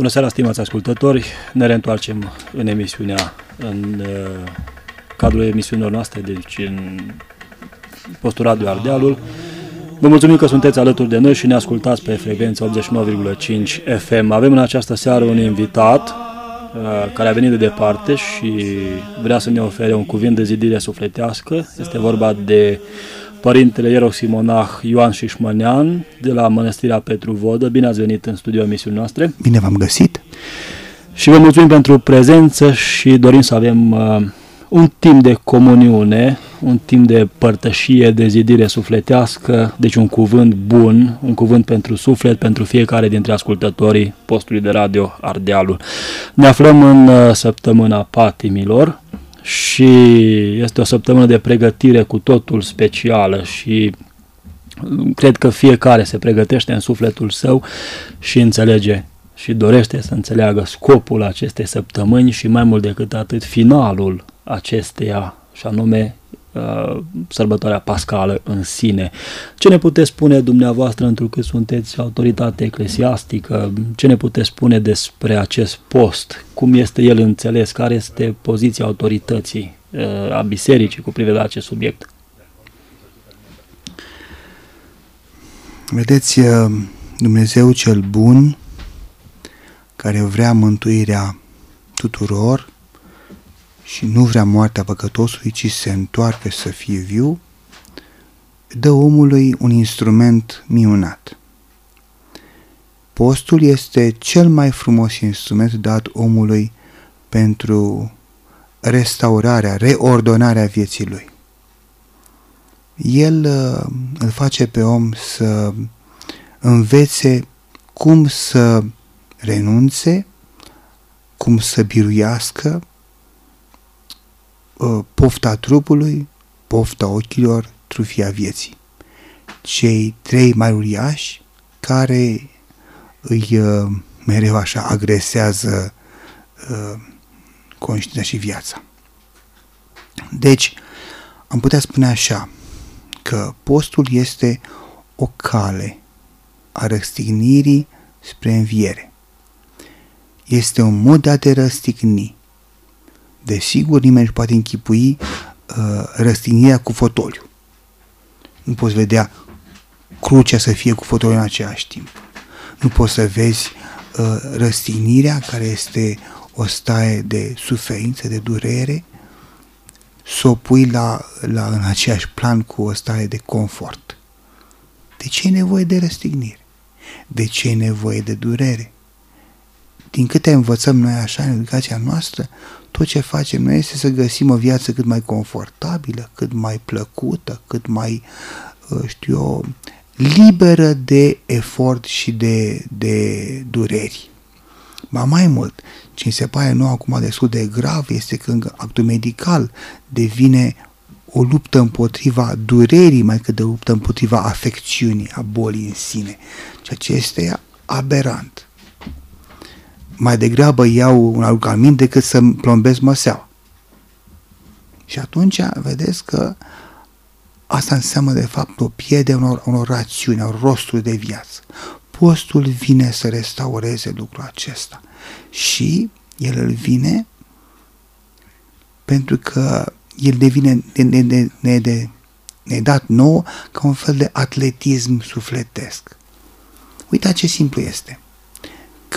Bună seara, stimați ascultători! Ne reîntoarcem în emisiunea, în uh, cadrul emisiunilor noastre, deci în postul Radio Ardealul. Vă mulțumim că sunteți alături de noi și ne ascultați pe frecvența 89,5 FM. Avem în această seară un invitat uh, care a venit de departe și vrea să ne ofere un cuvânt de zidire sufletească. Este vorba de Părintele Ieroximonah Ioan Șișmănean de la Mănăstirea Petru Vodă. Bine ați venit în studio emisiunii noastre. Bine v-am găsit. Și vă mulțumim pentru prezență și dorim să avem uh, un timp de comuniune, un timp de părtășie, de zidire sufletească, deci un cuvânt bun, un cuvânt pentru suflet, pentru fiecare dintre ascultătorii postului de radio Ardealul. Ne aflăm în uh, săptămâna patimilor și este o săptămână de pregătire cu totul specială și cred că fiecare se pregătește în sufletul său și înțelege și dorește să înțeleagă scopul acestei săptămâni și mai mult decât atât finalul acesteia și anume uh, sărbătoarea pascală în sine. Ce ne puteți spune dumneavoastră, întrucât sunteți autoritate eclesiastică, ce ne puteți spune despre acest post, cum este el înțeles, care este poziția autorității uh, a bisericii cu privire la acest subiect? Vedeți, uh, Dumnezeu cel bun, care vrea mântuirea tuturor, și nu vrea moartea păcătosului, ci se întoarcă să fie viu, dă omului un instrument minunat. Postul este cel mai frumos instrument dat omului pentru restaurarea, reordonarea vieții lui. El uh, îl face pe om să învețe cum să renunțe, cum să biruiască, Uh, pofta trupului, pofta ochilor, trufia vieții. Cei trei mai uriași care îi uh, mereu așa agresează uh, conștiința și viața. Deci, am putea spune așa, că postul este o cale a răstignirii spre înviere. Este un mod de a te răstigni, Desigur, nimeni nu poate închipui uh, răstignirea cu fotoliu. Nu poți vedea crucea să fie cu fotoliu în același timp. Nu poți să vezi uh, răstignirea, care este o staie de suferință, de durere, să o pui la, la, în aceeași plan cu o stare de confort. De ce e nevoie de răstignire? De ce e nevoie de durere? Din câte învățăm noi așa în educația noastră, tot ce facem noi este să găsim o viață cât mai confortabilă, cât mai plăcută, cât mai, uh, știu eu, liberă de efort și de, de dureri. Ba mai mult, ce mi se pare nou acum destul de grav este când actul medical devine o luptă împotriva durerii mai cât de luptă împotriva afecțiunii, a bolii în sine, ceea ce este aberant mai degrabă iau un alcalmin decât să plombez măseaua. Și atunci vedeți că asta înseamnă de fapt o pierde unor, unor rațiuni, unor rosturi de viață. Postul vine să restaureze lucrul acesta și el îl vine pentru că el devine ne, ne, ne, ne, ne dat nou ca un fel de atletism sufletesc. Uitați ce simplu este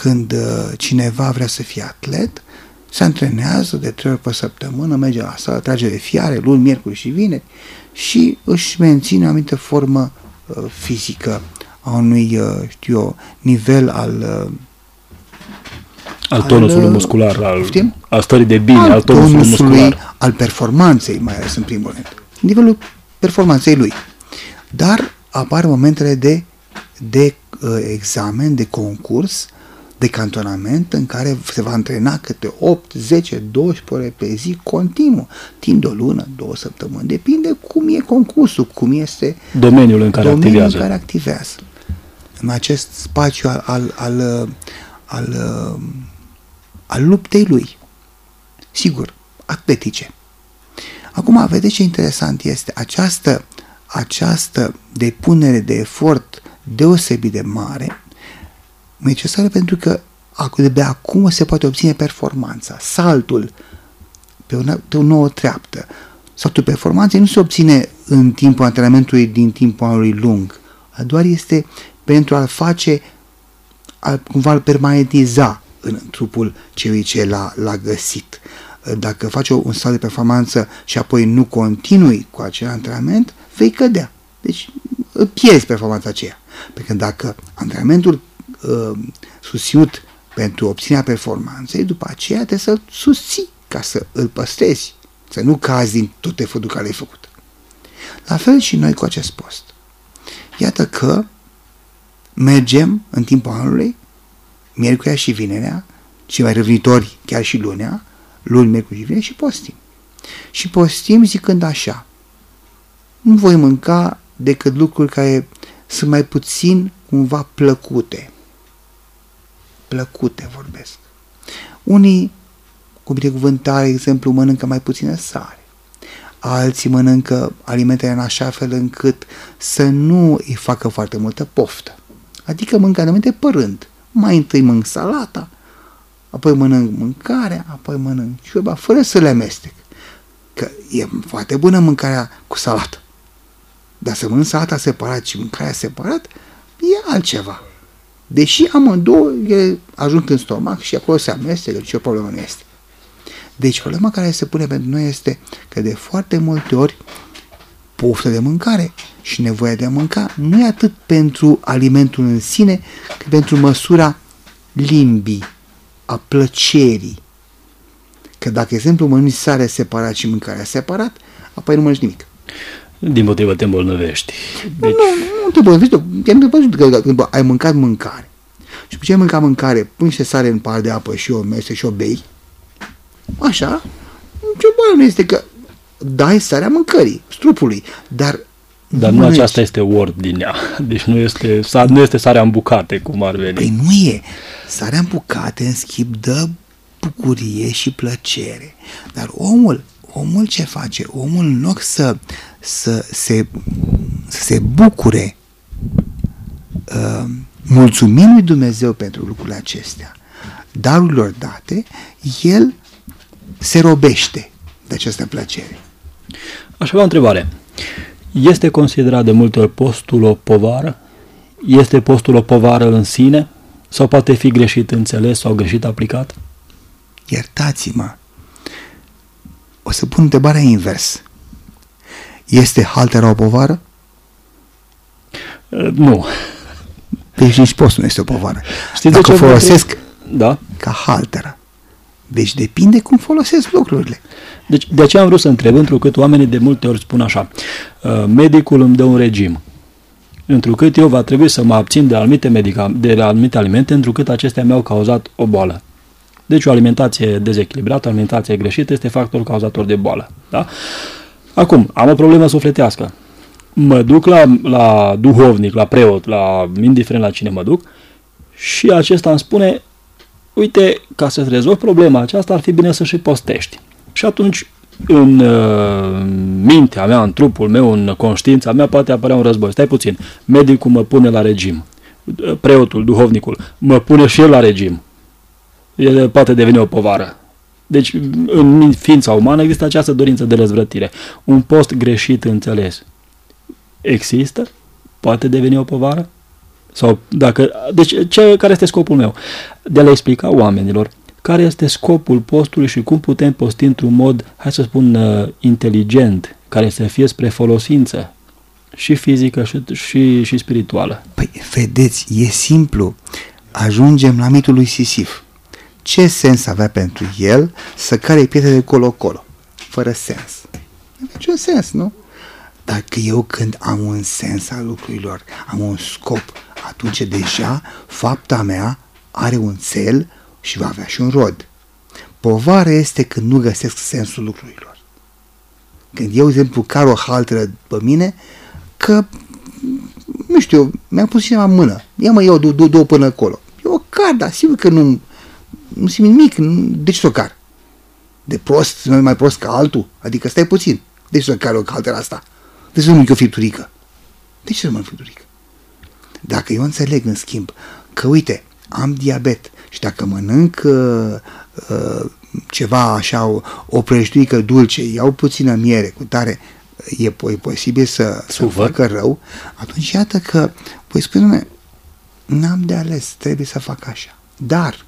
când uh, cineva vrea să fie atlet, se antrenează de trei ori pe săptămână, merge la sală, trage de fiare, luni, miercuri și vineri și își menține o anumită formă uh, fizică a unui, uh, știu eu, nivel al uh, al tonusului al, uh, muscular, al, al stării de bine, al, al tonusului, tonusului muscular. al performanței, mai ales în primul rând. Nivelul performanței lui. Dar apar momentele de, de uh, examen, de concurs, de cantonament în care se va antrena câte 8, 10, 12 ore pe zi continuu, timp de o lună, două săptămâni. Depinde cum e concursul, cum este domeniul în care, domeniul activează. În care activează. În acest spațiu al, al, al, al, al luptei lui. Sigur, atletice. Acum, vedeți ce interesant este această, această depunere de efort deosebit de mare necesară pentru că de acum se poate obține performanța, saltul pe o, pe o nouă treaptă. Saltul performanței nu se obține în timpul antrenamentului din timpul anului lung, doar este pentru a-l face, a, cumva a-l permanentiza în trupul celui ce l-a, l-a găsit. Dacă faci un salt de performanță și apoi nu continui cu acel antrenament, vei cădea. Deci pierzi performanța aceea. Pentru că dacă antrenamentul uh, susținut pentru obținerea performanței, după aceea trebuie să-l susții ca să îl păstrezi, să nu cazi din tot efortul care ai făcut. La fel și noi cu acest post. Iată că mergem în timpul anului, miercurea și vinerea, și mai revenitori chiar și lunea, luni, miercuri și vineri și postim. Și postim zicând așa, nu voi mânca decât lucruri care sunt mai puțin cumva plăcute. Plăcute vorbesc. Unii, cu binecuvântare, exemplu, mănâncă mai puțină sare. Alții mănâncă alimentele în așa fel încât să nu îi facă foarte multă poftă. Adică mănâncă alimente părând. Mai întâi mănânc salata, apoi mănânc mâncarea, apoi mănânc ciorba, fără să le amestec. Că e foarte bună mâncarea cu salată. Dar să mănânc salata separat și mâncarea separat e altceva. Deși amândouă ele ajung în stomac și acolo se amestecă, ce problemă nu este. Deci problema care se pune pentru noi este că de foarte multe ori poftă de mâncare și nevoia de a mânca nu e atât pentru alimentul în sine, cât pentru măsura limbii, a plăcerii. Că dacă, exemplu, mănânci sare separat și mâncarea separat, apoi nu mănânci nimic. Din motivă te îmbolnăvești. Deci... Nu, nu, nu te îmbolnăvești. Am văzut că, că ai mâncat mâncare. Și după ce ai mâncat mâncare, pui niște sare în par de apă și o mese și o bei, așa, ce boală nu este că dai sarea mâncării, strupului, dar dar nu, nu aceasta este word din ea. Deci nu este, nu este sarea în bucate, cum ar veni. Păi nu e. Sarea în bucate, în schimb, dă bucurie și plăcere. Dar omul, omul ce face? Omul în loc să, să, se, să se bucure uh, mulțumind lui Dumnezeu pentru lucrurile acestea, darurilor date, el se robește de această plăcere. Aș avea o întrebare. Este considerat de multe ori postul o povară? Este postul o povară în sine? Sau poate fi greșit înțeles sau greșit aplicat? Iertați-mă. O să pun întrebarea invers. Este haltera o povară? Uh, nu. Deci nici postul nu este o povară. Știți Dacă de ce folosesc da? ca halteră. Deci depinde cum folosesc lucrurile. Deci de aceea am vrut să întreb, întrucât oamenii de multe ori spun așa, uh, medicul îmi dă un regim, întrucât eu va trebui să mă abțin de anumite, medica, de anumite alimente, întrucât acestea mi-au cauzat o boală. Deci o alimentație dezechilibrată, o alimentație greșită este factorul cauzator de boală. Da? Acum, am o problemă sufletească. Mă duc la, la duhovnic, la preot, la indiferent la cine mă duc și acesta îmi spune uite, ca să-ți rezolvi problema aceasta, ar fi bine să și postești. Și atunci, în uh, mintea mea, în trupul meu, în conștiința mea, poate apărea un război. Stai puțin, medicul mă pune la regim, preotul, duhovnicul, mă pune și el la regim. El poate deveni o povară. Deci, în ființa umană există această dorință de răzvrătire. Un post greșit înțeles există? Poate deveni o povară? Sau dacă, deci, ce, care este scopul meu? De a le explica oamenilor care este scopul postului și cum putem posti într-un mod, hai să spun, uh, inteligent, care să fie spre folosință și fizică și, și, și spirituală. Păi, vedeți, e simplu. Ajungem la mitul lui Sisif. Ce sens avea pentru el să care pietre de colo-colo? Fără sens. Nu niciun sens, nu? Dacă eu când am un sens al lucrurilor, am un scop, atunci deja fapta mea are un cel și va avea și un rod. Povară este când nu găsesc sensul lucrurilor. Când eu, de exemplu, car o halteră pe mine, că, nu știu, mi-a pus cineva în mână. Ia mă, iau două, două până acolo. Eu o car, dar sigur că nu, nu simt nimic. De ce să o car? De prost, mai prost ca altul? Adică stai puțin. De ce să car o halteră asta? De ce să nu o fripturică? De ce să mănânc fripturică? Dacă eu înțeleg, în schimb, că, uite, am diabet și dacă mănânc uh, uh, ceva așa, o, o prăjduică dulce, iau puțină miere cu tare, e, e posibil să, să facă rău, atunci iată că, voi spune, n-am de ales, trebuie să fac așa. Dar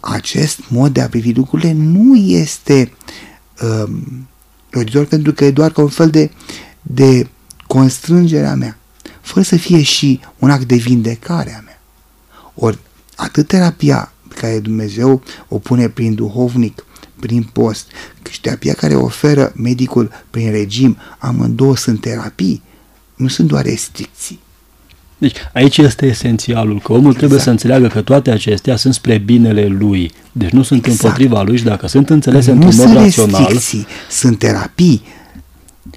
acest mod de a privi lucrurile nu este um, roditor pentru că e doar ca un fel de, de constrângerea mea, fără să fie și un act de vindecare a mea. Ori atât terapia pe care Dumnezeu o pune prin duhovnic, prin post, cât și terapia care oferă medicul prin regim, amândouă sunt terapii, nu sunt doar restricții. Deci aici este esențialul, că omul exact. trebuie să înțeleagă că toate acestea sunt spre binele lui. Deci nu sunt exact. împotriva lui și dacă sunt înțelese într-un mod rațional... sunt terapii.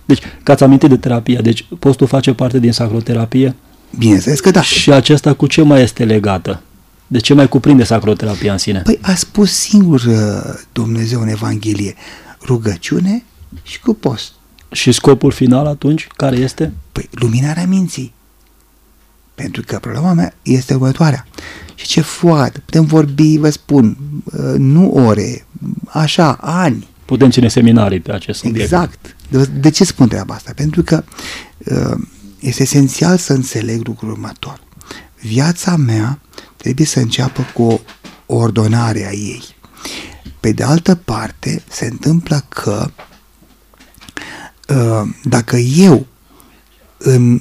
Deci, că ați amintit de terapie, deci postul face parte din sacroterapie? Bineînțeles că da. Și aceasta cu ce mai este legată? De ce mai cuprinde sacroterapia în sine? Păi a spus singur uh, Dumnezeu în Evanghelie, rugăciune și cu post. Și scopul final atunci, care este? Păi luminarea minții. Pentru că problema mea este următoarea. Și ce foarte, putem vorbi, vă spun, uh, nu ore, așa, ani. Putem ține seminarii pe acest subiect. Exact. De, de ce spun treaba asta? Pentru că uh, este esențial să înțeleg lucrul următor. Viața mea trebuie să înceapă cu o ordonare a ei. Pe de altă parte, se întâmplă că uh, dacă eu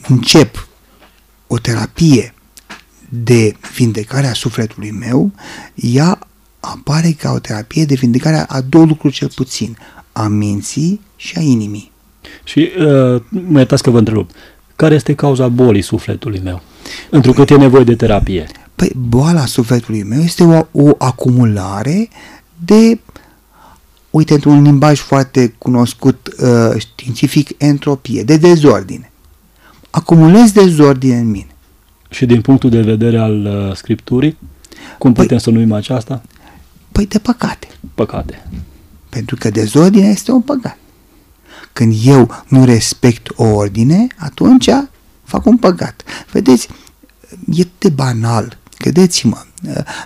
încep o terapie de vindecare a sufletului meu, ea apare ca o terapie de vindecare a două lucruri cel puțin, a minții și a inimii. Și uh, mă iertați că vă întreb, care este cauza bolii sufletului meu? Întrucât păi, e nevoie de terapie. Păi boala sufletului meu este o, o acumulare de, uite, într-un limbaj foarte cunoscut uh, științific, entropie, de dezordine. Acumulez dezordine în mine. Și din punctul de vedere al uh, Scripturii, cum păi, putem să numim aceasta? Păi de păcate. Păcate. Pentru că dezordinea este un păcat. Când eu nu respect o ordine, atunci fac un păcat. Vedeți, e de banal. Credeți-mă,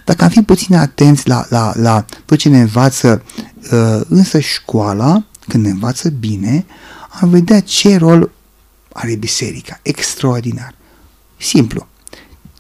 dacă am fi puțin atenți la, la, la tot ce ne învață uh, însă școala, când ne învață bine, am vedea ce rol are biserica. Extraordinar. Simplu.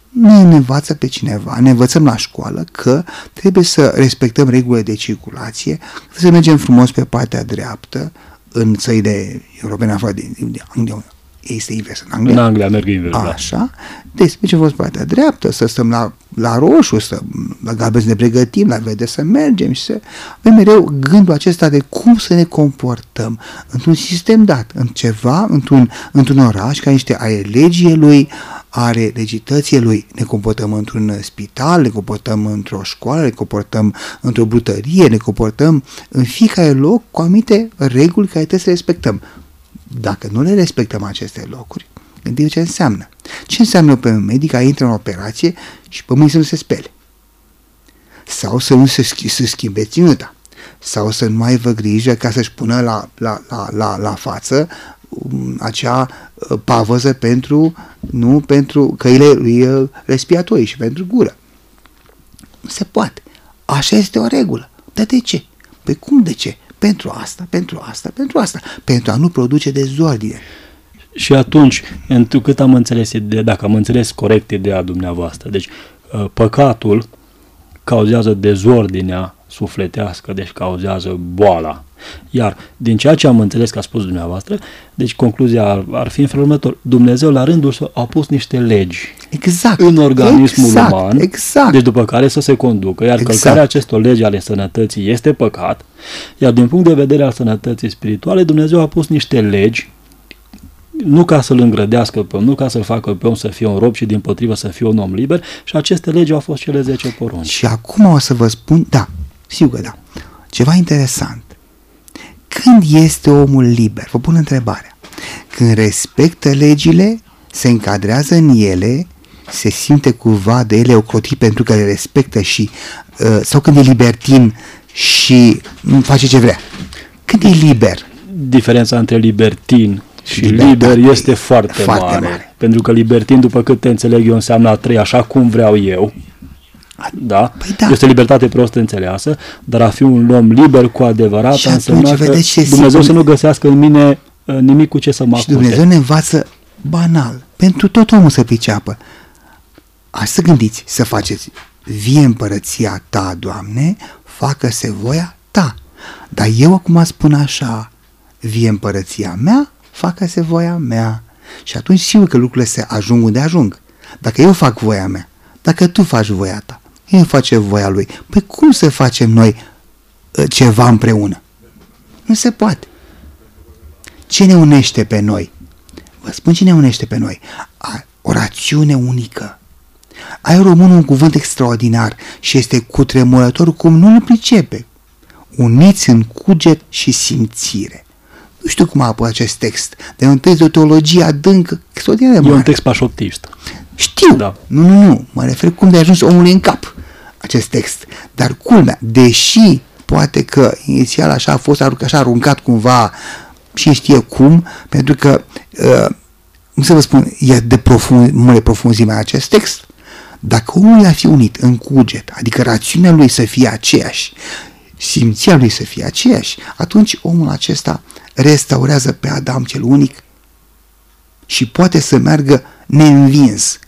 Nu ne învață pe cineva, ne învățăm la școală că trebuie să respectăm regulile de circulație, să mergem frumos pe partea dreaptă, în țările europene afară de, de Anglia, este invers în Anglia. În Anglia merg invers, da. Așa. Da. Deci, ce fost partea dreaptă, să stăm la, la roșu, să, la galben să ne pregătim, la verde să mergem și să avem mereu gândul acesta de cum să ne comportăm într-un sistem dat, în ceva, într-un, într-un oraș care niște are legii lui, are legității lui. Ne comportăm într-un spital, ne comportăm într-o școală, ne comportăm într-o brutărie, ne comportăm în fiecare loc cu anumite reguli care trebuie să respectăm. Dacă nu le respectăm aceste locuri, gândiți ce înseamnă. Ce înseamnă pe un medic care intră în operație și pe mâini să nu se spele? Sau să nu se, schi- se schimbe ținuta? Sau să nu aibă grijă ca să-și pună la, la, la, la, la față um, acea uh, pavăză pentru, nu, pentru căile lui uh, respiratorii și pentru gură. Nu se poate. Așa este o regulă. Dar de ce? Păi cum de ce? Pentru asta, pentru asta, pentru asta, pentru a nu produce dezordine. Și atunci, cât am înțeles, de, dacă am înțeles corect ideea dumneavoastră, deci uh, păcatul cauzează dezordinea sufletească, deci cauzează boala. Iar din ceea ce am înțeles că a spus dumneavoastră, deci concluzia ar, ar fi în felul următor. Dumnezeu la rândul său a pus niște legi exact, în organismul exact, uman, exact. deci după care să se conducă, iar exact. călcarea acestor legi ale sănătății este păcat, iar din punct de vedere al sănătății spirituale, Dumnezeu a pus niște legi nu ca să-l îngrădească pe om, nu ca să-l facă pe om să fie un rob, ci din potrivă să fie un om liber și aceste legi au fost cele 10 porunci. Și acum o să vă spun, da, sigur că da, ceva interesant. Când este omul liber? Vă pun întrebarea. Când respectă legile, se încadrează în ele, se simte cumva de ele ocrotit pentru că le respectă și uh, sau când e libertin și nu face ce vrea. Când e liber? Diferența între libertin și liber este foarte, foarte mare. mare. Pentru că libertin, după cât te înțeleg eu, înseamnă a trăi așa cum vreau eu. Da? Păi da. Este libertate prost înțeleasă, dar a fi un om liber cu adevărat Și însemna atunci, că vedeți ce Dumnezeu sigur- să nu găsească în mine uh, nimic cu ce să mă Și acute. Dumnezeu ne învață banal, pentru tot omul să priceapă. Așa să gândiți, să faceți, vie împărăția ta, Doamne, facă-se voia ta. Dar eu acum spun așa, vie împărăția mea, facă-se voia mea. Și atunci sigur că lucrurile se ajung unde ajung. Dacă eu fac voia mea, dacă tu faci voia ta, el face voia lui, păi cum să facem noi uh, ceva împreună? Nu se poate. Ce ne unește pe noi? Vă spun ce ne unește pe noi. A, o rațiune unică. Ai românul un cuvânt extraordinar și este cutremurător cum nu-l pricepe. Uniți în cuget și simțire. Nu știu cum a apărut acest text, dar e un text de o teologie adâncă, extraordinar de E mare. un text pașoptist. Știu. Da. Nu, nu, nu. Mă refer cum de a ajuns omului în cap acest text. Dar culmea, deși poate că inițial așa a fost aruncat, așa aruncat cumva și știe cum, pentru că, uh, cum să vă spun, e de profund, mare profunzimea acest text. Dacă omul a fi unit în cuget, adică rațiunea lui să fie aceeași, simția lui să fie aceeași, atunci omul acesta restaurează pe Adam cel unic și poate să meargă neînvins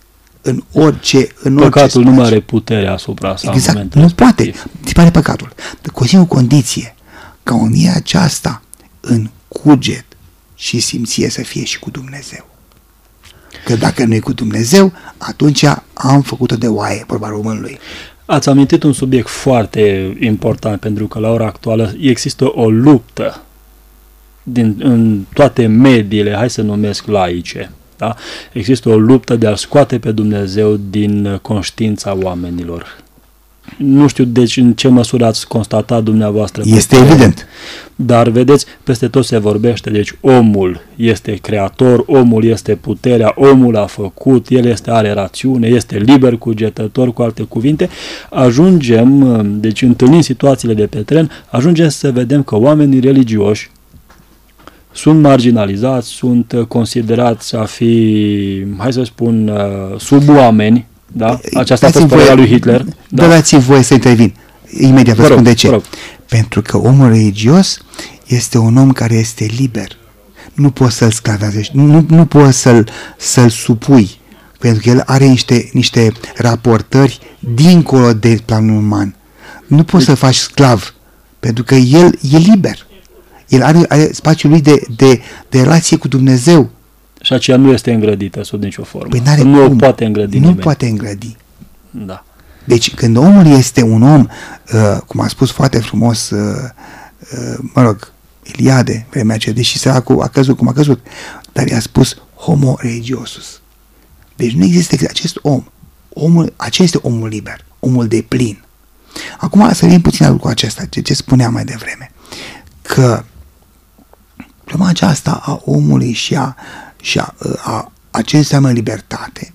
în orice în Păcatul orice nu mai spațiu. are putere asupra sa în Exact, momentul nu poate. respectiv. Ți pare păcatul. Dar cu o singură condiție, ca unia aceasta în cuget și simție să fie și cu Dumnezeu. Că dacă nu e cu Dumnezeu, atunci am făcut-o de oaie, vorba românului. Ați amintit un subiect foarte important pentru că la ora actuală există o luptă din, în toate mediile, hai să numesc laice, da? Există o luptă de a scoate pe Dumnezeu din conștiința oamenilor. Nu știu deci în ce măsură ați constatat dumneavoastră. Este peste- evident. Dar vedeți, peste tot se vorbește, deci omul este creator, omul este puterea, omul a făcut, el este are rațiune, este liber cugetător, cu alte cuvinte, ajungem, deci întâlnind situațiile de pe teren, ajungem să vedem că oamenii religioși sunt marginalizați, sunt uh, considerați a fi, hai să spun, uh, suboameni, da? Aceasta a fost Dați-mi părerea voie- lui Hitler. Da. Dați-mi voie să intervin. Imediat vă, Vă rog, spun de ce. vă rog. Pentru că omul religios este un om care este liber. Nu poți să-l sclavează, nu, nu poți să-l, să-l supui, pentru că el are niște, niște raportări dincolo de planul uman. Nu poți să-l faci sclav, pentru că el e liber. El are, are spațiul lui de, de, de relație cu Dumnezeu. Și aceea nu este îngrădită sub nicio formă. Păi n-are nu o cum. poate îngrădi Nu nimeni. poate îngrădi. Da. Deci când omul este un om, uh, cum a spus foarte frumos, uh, uh, mă rog, Iliade, vremea aceea, deși săracul a căzut cum a căzut, dar i-a spus homo religiosus. Deci nu există acest om. Omul, acesta este omul liber, omul de plin. Acum să vin puțin la lucrul acesta, ce, ce spuneam mai devreme, că problema aceasta a omului și a, și a, a, a ce înseamnă libertate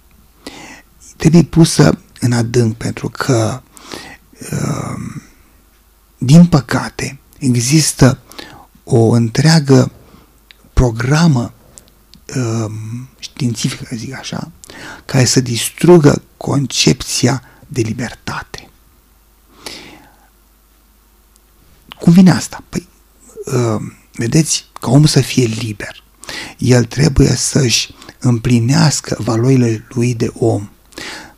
trebuie pusă în adânc pentru că uh, din păcate există o întreagă programă uh, științifică, să zic așa, care să distrugă concepția de libertate. Cum vine asta? Păi, uh, vedeți, ca omul să fie liber, el trebuie să-și împlinească valorile lui de om.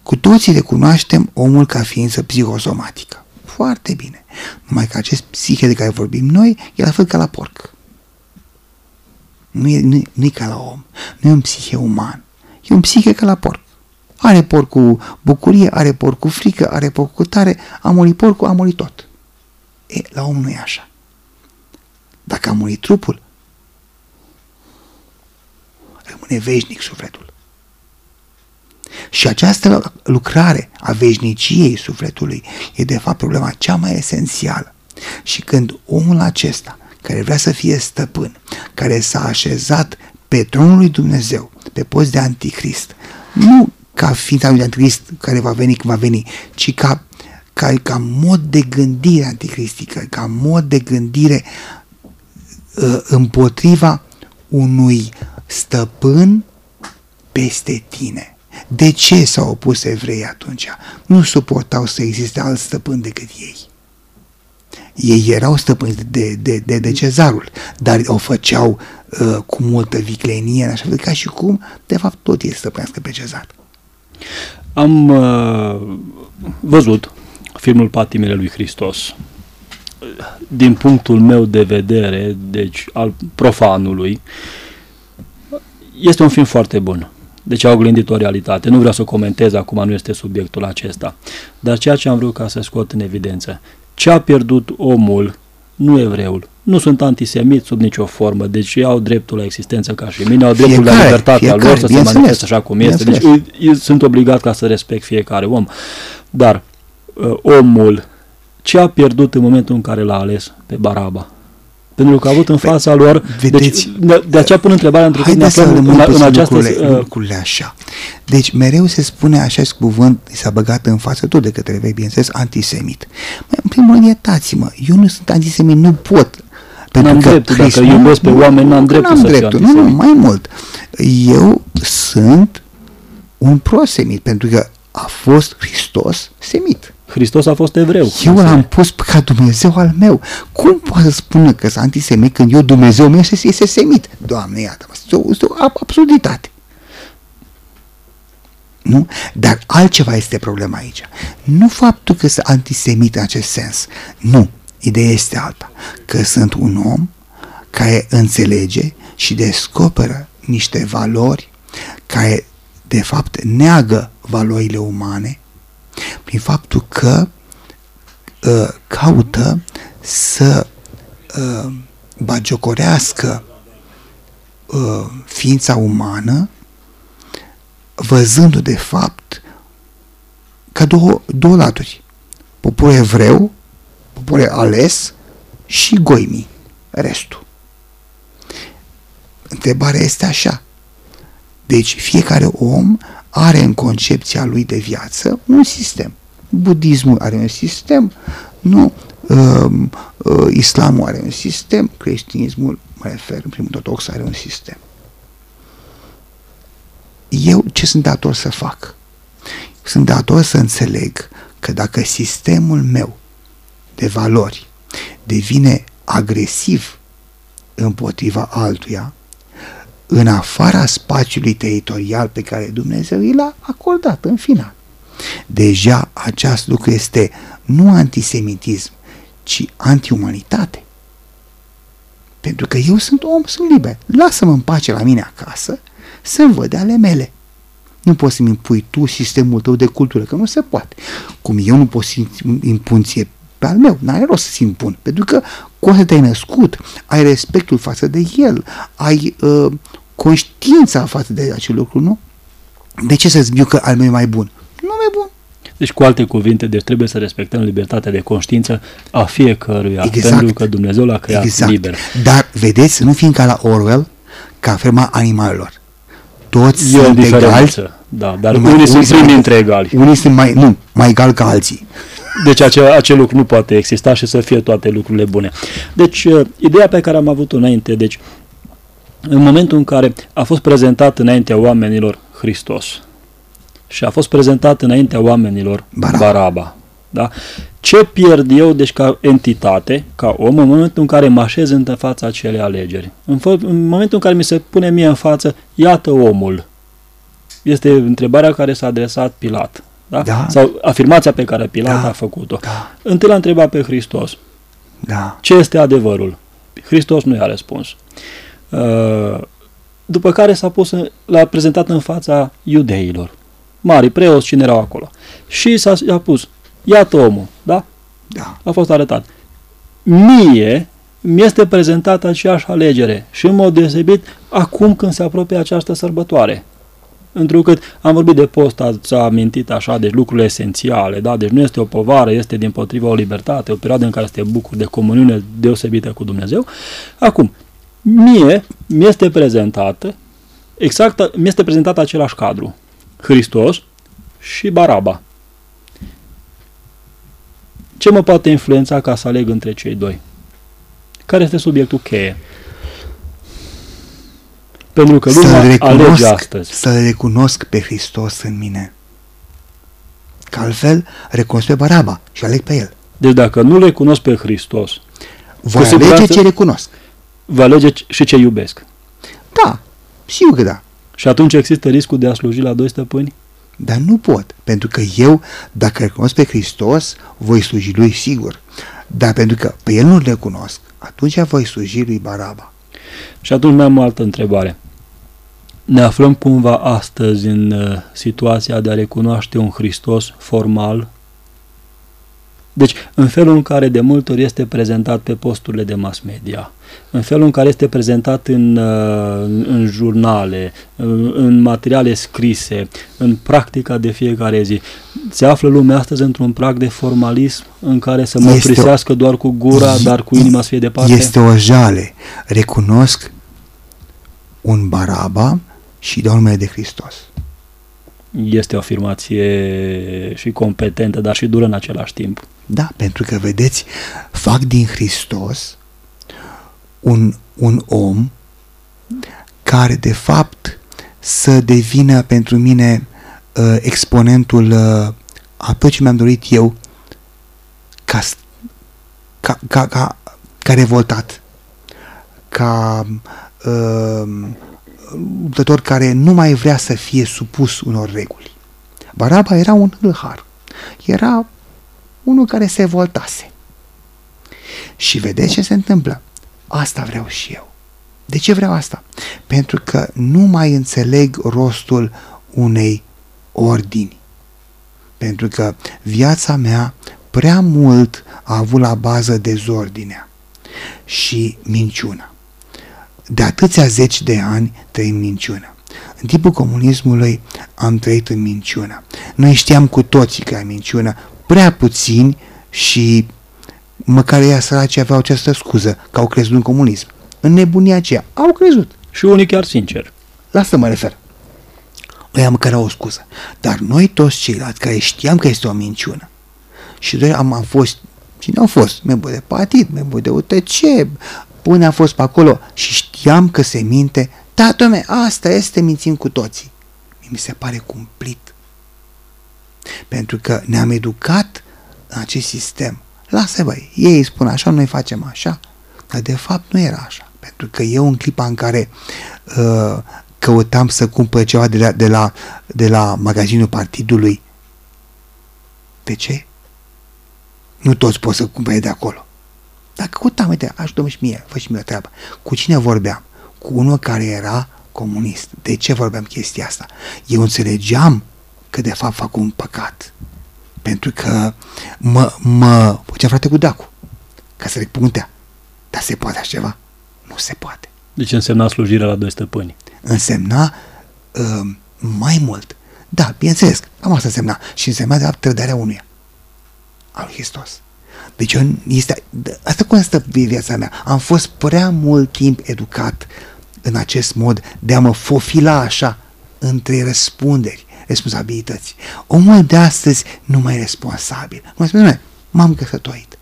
Cu toții recunoaștem omul ca ființă psihosomatică. Foarte bine. Numai că acest psihe de care vorbim noi e la fel ca la porc. Nu e, nu, nu e ca la om. Nu e un psihe uman. E un psihe ca la porc. Are porcul bucurie, are porcul frică, are porcul tare, a murit porcul, a murit tot. E, la om nu e așa. Dacă a murit trupul, rămâne veșnic sufletul. Și această lucrare a veșniciei sufletului e de fapt problema cea mai esențială. Și când omul acesta, care vrea să fie stăpân, care s-a așezat pe tronul lui Dumnezeu, pe post de anticrist, nu ca ființa lui anticrist care va veni când va veni, ci ca, ca, ca mod de gândire anticristică, ca mod de gândire uh, împotriva unui stăpân peste tine. De ce s-au opus evrei atunci? Nu suportau să existe alt stăpân decât ei. Ei erau stăpâni de, de, de, de cezarul, dar o făceau uh, cu multă viclenie, în așa fel ca și cum, de fapt, tot ei stăpânească pe cezar. Am uh, văzut filmul Patimile lui Hristos. Din punctul meu de vedere, deci al profanului, este un film foarte bun. Deci a oglindit o realitate. Nu vreau să comentez acum, nu este subiectul acesta. Dar ceea ce am vrut ca să scot în evidență, ce a pierdut omul, nu evreul, nu sunt antisemit sub nicio formă, deci ei au dreptul la existență ca și mine, au dreptul fiecare, la libertatea fiecare, lor să se manifeste așa cum este, deci ei, sunt obligat ca să respect fiecare om. Dar uh, omul, ce a pierdut în momentul în care l-a ales pe Baraba? Pentru că a avut în păi, fața lor... Deci, vedeți, deci, de, de aceea pun întrebarea între Haideți să în, în, în această... Lucrurile, uh, lucrurile așa. Deci mereu se spune așa cuvânt, i s-a băgat în față tot de către vei, bineînțeles, antisemit. În primul rând, iertați-mă, eu nu sunt antisemit, nu pot. Pentru că dreptul, Christ, dacă iubesc pe oameni, n-am dreptul să dreptul, Nu, nu, mai mult. Eu sunt un prosemit, pentru că a fost Hristos semit. Hristos a fost evreu. Eu l-am pus ca Dumnezeu al meu. Cum poate să spună că sunt antisemit când eu Dumnezeu meu este, este semit? Doamne, iată, este o, este o absurditate. Nu? Dar altceva este problema aici. Nu faptul că sunt antisemit în acest sens. Nu. Ideea este alta. Că sunt un om care înțelege și descoperă niște valori care de fapt neagă valorile umane prin faptul că uh, caută să uh, bagiocorească uh, ființa umană văzându de fapt ca două, două laturi. Poporul evreu, poporul ales și goimii, restul. Întrebarea este așa. Deci fiecare om are în concepția lui de viață un sistem. Budismul are un sistem, nu, uh, uh, islamul are un sistem, creștinismul, mă refer, în primul ortodox, are un sistem. Eu ce sunt dator să fac? Sunt dator să înțeleg că dacă sistemul meu de valori devine agresiv împotriva altuia, în afara spațiului teritorial pe care Dumnezeu i l-a acordat în final. Deja acest lucru este nu antisemitism, ci antiumanitate. Pentru că eu sunt om, sunt liber. Lasă-mă în pace la mine acasă să-mi văd ale mele. Nu poți să-mi impui tu sistemul tău de cultură, că nu se poate. Cum eu nu pot să impun ție pe al meu, n-are rost să-ți impun, pentru că cu asta te-ai născut, ai respectul față de el, ai uh, conștiința față de acel lucru, nu? De ce să zic că al meu e mai bun? Nu e bun. Deci, cu alte cuvinte, deci trebuie să respectăm libertatea de conștiință a fiecăruia, exact. pentru că Dumnezeu l-a creat exact. liber. Dar, vedeți, să nu fim ca la Orwell, ca ferma animalelor. Toți e sunt egali. Da, dar unii, unii sunt primi între egali. Unii sunt mai, nu, mai egali ca alții. Deci acel, acel lucru nu poate exista și să fie toate lucrurile bune. Deci, uh, ideea pe care am avut-o înainte, deci, în momentul în care a fost prezentat înaintea oamenilor Hristos și a fost prezentat înaintea oamenilor Baraba, Baraba da? ce pierd eu, deci ca entitate, ca om, în momentul în care mă așez în fața acelei alegeri? În, în momentul în care mi se pune mie în față, iată omul. Este întrebarea care s-a adresat Pilat. Da? Da. Sau afirmația pe care Pilat da. a făcut-o. Da. Întâi l-a întrebat pe Hristos. Da. Ce este adevărul? Hristos nu i-a răspuns. Uh, după care s-a pus, l-a prezentat în fața iudeilor. Mari preoți, cine erau acolo. Și s-a a pus, iată omul, da? Da. A fost arătat. Mie mi-este prezentată aceeași alegere și în mod deosebit acum când se apropie această sărbătoare. Întrucât am vorbit de post, ați amintit așa, deci lucrurile esențiale, da? Deci nu este o povară, este din potriva o libertate, o perioadă în care este bucur de comuniune deosebită cu Dumnezeu. Acum, mie mi-este prezentată, exact, mi-este prezentat același cadru. Hristos și Baraba. Ce mă poate influența ca să aleg între cei doi? Care este subiectul cheie? Pentru că lumea să-L recunosc, alege astăzi. să recunosc pe Hristos în mine. Că altfel recunosc pe Baraba și aleg pe el. Deci dacă nu recunosc pe Hristos, Voi siguranță- alege ce recunosc. Va alege și ce iubesc. Da, sigur că da. Și atunci există riscul de a sluji la doi stăpâni? Dar nu pot, pentru că eu, dacă recunosc pe Hristos, voi sluji lui sigur. Dar pentru că pe el nu-l recunosc, atunci voi sluji lui Baraba. Și atunci mai am o altă întrebare. Ne aflăm cumva astăzi în uh, situația de a recunoaște un Hristos formal? Deci, în felul în care de multe ori este prezentat pe posturile de mass media, în felul în care este prezentat în, uh, în, în jurnale, în, în materiale scrise, în practica de fiecare zi, se află lumea astăzi într-un prag de formalism în care să Este o- mărturisească doar cu gura, dar cu inima să fie departe? Este o jale. Recunosc un Baraba și dau numele de Hristos. Este o afirmație și competentă, dar și dură în același timp. Da, pentru că, vedeți, fac din Hristos un, un om care, de fapt, să devină pentru mine uh, exponentul uh, a tot ce mi-am dorit eu ca, s- ca, ca, ca, ca revoltat, ca uh, luptător care nu mai vrea să fie supus unor reguli. Baraba era un hâlhar. Era unul care se voltase. Și vedeți ce se întâmplă? Asta vreau și eu. De ce vreau asta? Pentru că nu mai înțeleg rostul unei ordini. Pentru că viața mea prea mult a avut la bază dezordinea și minciuna. De atâția zeci de ani trăim minciuna. În timpul comunismului am trăit în minciună. Noi știam cu toții că e minciună, prea puțini și măcar ea săraci aveau această scuză că au crezut în comunism. În nebunia aceea au crezut. Și unii chiar sincer. La asta mă refer. Ăia măcar au o scuză. Dar noi toți ceilalți care știam că este o minciună și doi am, am fost, cine au fost? Membru de partid, membru de UTC, până a fost pe acolo și știam că se minte, da, domne, asta este, mințim cu toții. Mi se pare cumplit. Pentru că ne-am educat în acest sistem. Lasă băi, ei spun așa, noi facem așa. Dar de fapt nu era așa. Pentru că eu în clipa în care uh, căutam să cumpăr ceva de la, de la, de la magazinul partidului, de ce? Nu toți pot să cumpere de acolo. Dar căutam, uite, ajută-mă și mie, fă și mie o treabă. Cu cine vorbeam? Cu unul care era comunist. De ce vorbeam chestia asta? Eu înțelegeam că de fapt fac un păcat. Pentru că mă, mă făceam frate cu Dacu, ca să repuntea. Dar se poate așa ceva? Nu se poate. Deci însemna slujirea la doi stăpâni. Însemna uh, mai mult. Da, bineînțeles, am asta însemna. Și însemna de fapt trădarea unuia. Al lui Hristos. Deci eu, este, asta cum stă viața mea. Am fost prea mult timp educat în acest mod de a mă fofila așa între răspunderi, responsabilități. Omul de astăzi nu mai e responsabil. Nu mai spune, m-am căsătorit.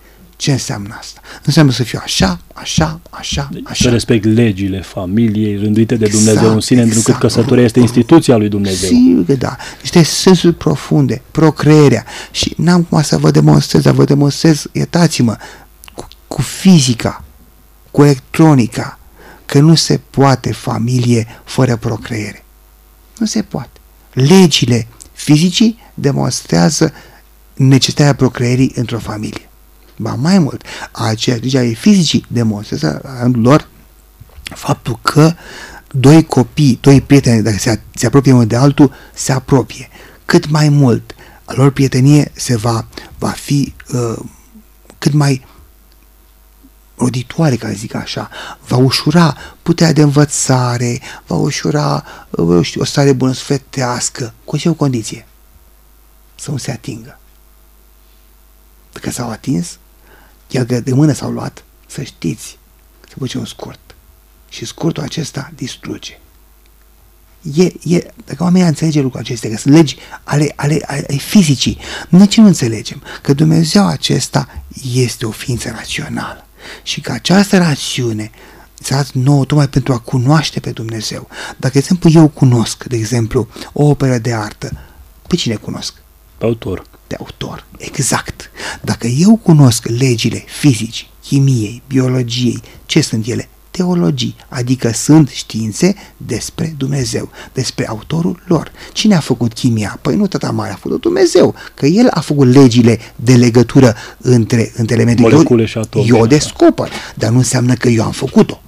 Ce înseamnă asta? Înseamnă să fiu așa, așa, așa, Deci să așa. respect legile familiei rânduite de Exact, Dumnezeu în sine, pentru că exact. căsătoria este instituția lui Dumnezeu. Sigur că da. Niște sensuri profunde, procreerea. Și n-am cum să vă demonstrez, dar vă demonstrez, iertați-mă, cu, cu fizica, cu electronica, că nu se poate familie fără procreere. Nu se poate. Legile fizicii demonstrează necesitatea procreerii într-o familie. Ba mai mult, aceea legea ai fizicii demonstrează la rândul lor faptul că doi copii, doi prieteni, dacă se, se apropie unul de altul, se apropie. Cât mai mult a lor prietenie se va, va fi uh, cât mai roditoare, ca să zic așa, va ușura puterea de învățare, va ușura, uh, eu știu, o stare bună sufletească, cu ce o condiție? Să nu se atingă. Dacă s-au atins, chiar că de mână s-au luat, să știți, se face un scurt. Și scurtul acesta distruge. E, e, dacă oamenii înțelege lucrul acestea, că sunt legi ale, ale, ale, ale fizicii, noi ce nu înțelegem? Că Dumnezeu acesta este o ființă rațională și că această rațiune s-a dat nouă tocmai pentru a cunoaște pe Dumnezeu. Dacă, de exemplu, eu cunosc, de exemplu, o operă de artă, pe cine cunosc? Pe autor. Pe autor, exact. Dacă eu cunosc legile fizicii, chimiei, biologiei, ce sunt ele? teologii, adică sunt științe despre Dumnezeu, despre autorul lor. Cine a făcut chimia? Păi nu tata mare, a făcut Dumnezeu, că el a făcut legile de legătură între, între elemente. Molecule eu, și atome. Eu o descoper, dar nu înseamnă că eu am făcut-o.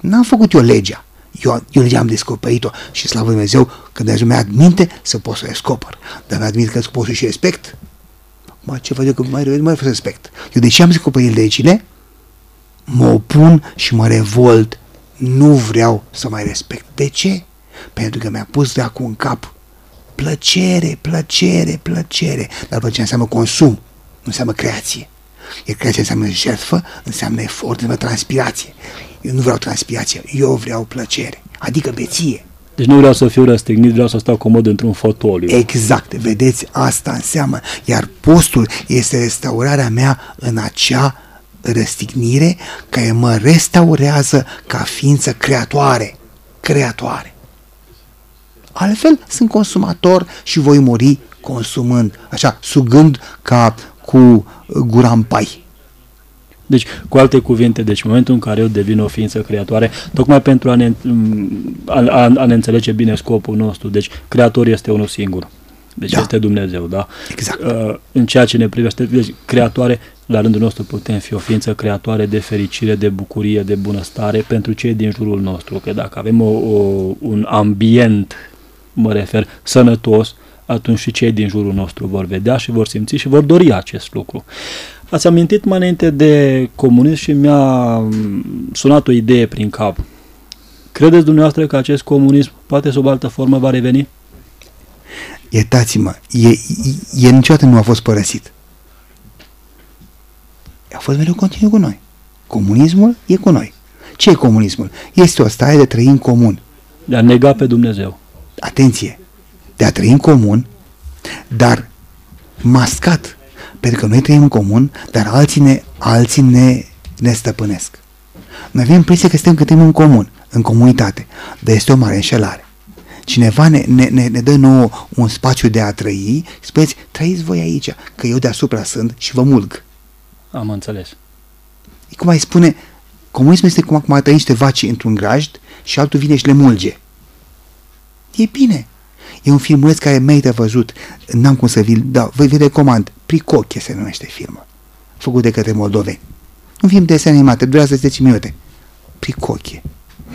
N-am făcut eu legea. Eu, eu legea am descoperit-o și slavă Dumnezeu că Dumnezeu mi-a adminte să pot să o descoper. Dar mi-a admit că pot să și respect. Mă, ce fac eu că mai, mai, mai respect? Eu de ce am descoperit legile? mă opun și mă revolt. Nu vreau să mai respect. De ce? Pentru că mi-a pus de acum în cap plăcere, plăcere, plăcere. Dar plăcere înseamnă consum, nu înseamnă creație. Iar creația înseamnă jertfă, înseamnă efort, înseamnă transpirație. Eu nu vreau transpirație, eu vreau plăcere, adică beție. Deci nu vreau să fiu răstignit, vreau să stau comod într-un fotoliu. Exact, vedeți, asta înseamnă. Iar postul este restaurarea mea în acea răstignire care mă restaurează ca ființă creatoare. Creatoare. Altfel sunt consumator și voi muri consumând, așa, sugând ca cu gura în pai. Deci, cu alte cuvinte, deci în momentul în care eu devin o ființă creatoare, tocmai pentru a ne, a, a, a ne înțelege bine scopul nostru, deci creator este unul singur. Deci da. este Dumnezeu, da? Exact. Uh, în ceea ce ne privește, deci creatoare, la rândul nostru putem fi o ființă creatoare de fericire, de bucurie, de bunăstare pentru cei din jurul nostru. Că dacă avem o, o, un ambient, mă refer, sănătos, atunci și cei din jurul nostru vor vedea și vor simți și vor dori acest lucru. Ați amintit mai înainte de comunism și mi-a sunat o idee prin cap. Credeți dumneavoastră că acest comunism poate sub altă formă va reveni? iertați-mă, e, e, niciodată nu a fost părăsit. A fost mereu continuu cu noi. Comunismul e cu noi. Ce e comunismul? Este o stare de trăi în comun. De a nega pe Dumnezeu. Atenție! De a trăi în comun, dar mascat. Pentru că noi trăim în comun, dar alții ne, alții ne, ne stăpânesc. Noi avem impresia că suntem că trăim în comun, în comunitate, dar este o mare înșelare cineva ne, ne, ne, ne dă nouă un spațiu de a trăi, spuneți, trăiți voi aici, că eu deasupra sunt și vă mulg. Am înțeles. E cum ai spune, comunismul este cum acum trăi niște vaci într-un grajd și altul vine și le mulge. E bine. E un filmuleț care merită văzut. N-am cum să vi-l dau. Vă vi recomand. Pricoche se numește filmul. Făcut de către moldoveni. Un film de desen animate. Durează 10 minute. Pricoche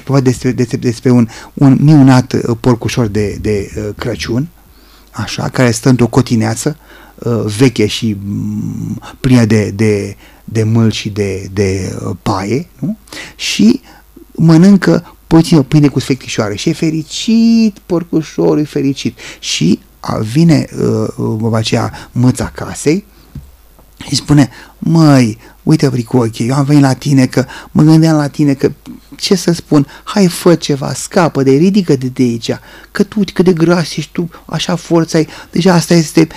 vorba despre, despre, despre un, un minunat uh, porcușor de, de uh, Crăciun, așa, care stă într-o cotineață uh, veche și mm, plină de, de, de mâl și de, de uh, paie, nu? Și mănâncă puțin pâine cu sfectișoare și e fericit, porcușorul e fericit. Și a, vine uh, uh, aceea mâța casei și spune, măi, uite Bricoche, eu am venit la tine că mă gândeam la tine că, ce să spun, hai fă ceva, scapă de, ridică de, de aici, că tu, cât de gras ești tu, așa forță ai, deja asta este,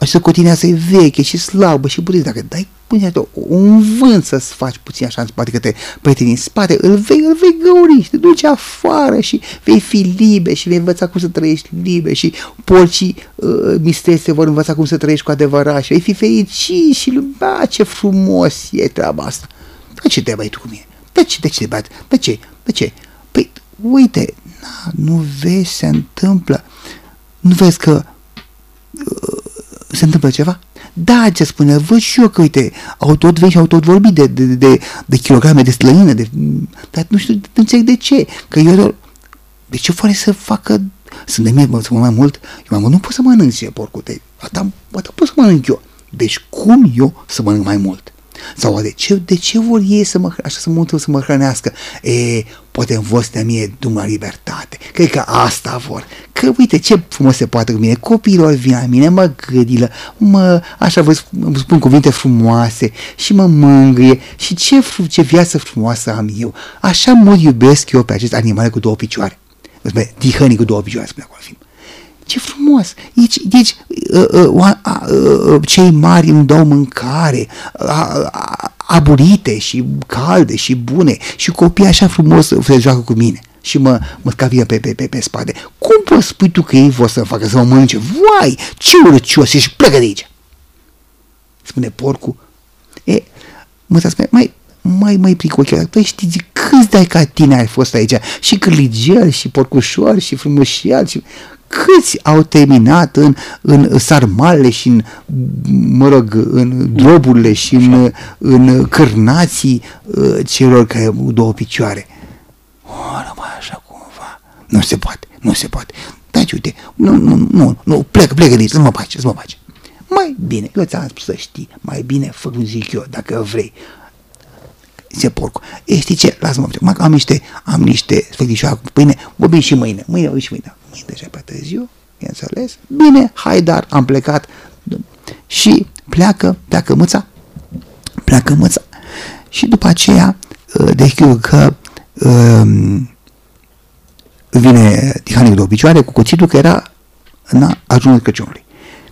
așa cotinea să e veche și slabă și puțin, dacă dai pune un vânt să-ți faci puțin așa în spate, că te prieteni în spate, îl vei, îl vei găuri și te duci afară și vei fi liber și vei învăța cum să trăiești liber și porcii uh, mistese vor învăța cum să trăiești cu adevărat și vei fi fericit și lumea, ce frumos e treaba asta. De ce te bai tu cu mine? De ce, de ce te bate? De ce? De ce? Păi, uite, na, nu vezi, se întâmplă. Nu vezi că uh, se întâmplă ceva? Da, ce spune, văd și eu că, uite, au tot venit și au tot vorbit de, de, de, de kilograme de slăină, de, dar nu știu, nu înțeleg de ce, că eu, de ce fără să facă, să de mie să mă mai mult, eu mai mult nu pot să mănânc, ce porcul, te, atât, atât pot să mănânc eu. Deci cum eu să mănânc mai mult? Sau de ce, de ce vor ei să mă, așa să mă, să mă hrănească? E, poate în vostă mie dumă libertate. Cred că asta vor. Că uite ce frumos se poate cu mine. Copiilor vin la mine, mă gâdilă, mă, așa vă spun, spun cuvinte frumoase și mă mângâie și ce, ce viață frumoasă am eu. Așa mă iubesc eu pe acest animale cu două picioare. Dihănii cu două picioare, spune acolo film. Ce frumos! Deci, deci uh, uh, uh, uh, cei mari îmi dau mâncare, uh, uh, aburite și calde și bune și copiii așa frumos se joacă cu mine și mă, mă scavie pe, pe, pe, pe spate. Cum poți spui tu că ei vor să facă, să mă mănânce? Vai, ce urăcios ești, plecă de aici! Spune porcul. E, mă spune, mai, mai, mai pricochior, tu știți câți de ca tine ai fost aici? Și cârligel, și porcușor, și frumușial, și câți au terminat în, în sarmale și în, mă rog, în droburile și în, în cârnații uh, celor care au două picioare. O, rămâi așa cumva. Nu se poate, nu se poate. Da, uite, nu, nu, nu, nu, plecă, plecă de aici, să mă faci, să mă faci. Mai bine, eu ți-am spus să știi, mai bine fă cum zic eu, dacă vrei. Se porcu. E, știi ce? Lasă-mă, am niște, am niște sfectișoare cu pâine, vorbim și mâine, mâine, vorbim și mâine e deja pe târziu, e înțeles? Bine, hai dar, am plecat. Și pleacă, pleacă mâța, pleacă mâța. Și după aceea, uh, deci că um, vine Tihanic de picioare cu cuțitul că era în ajunul Crăciunului.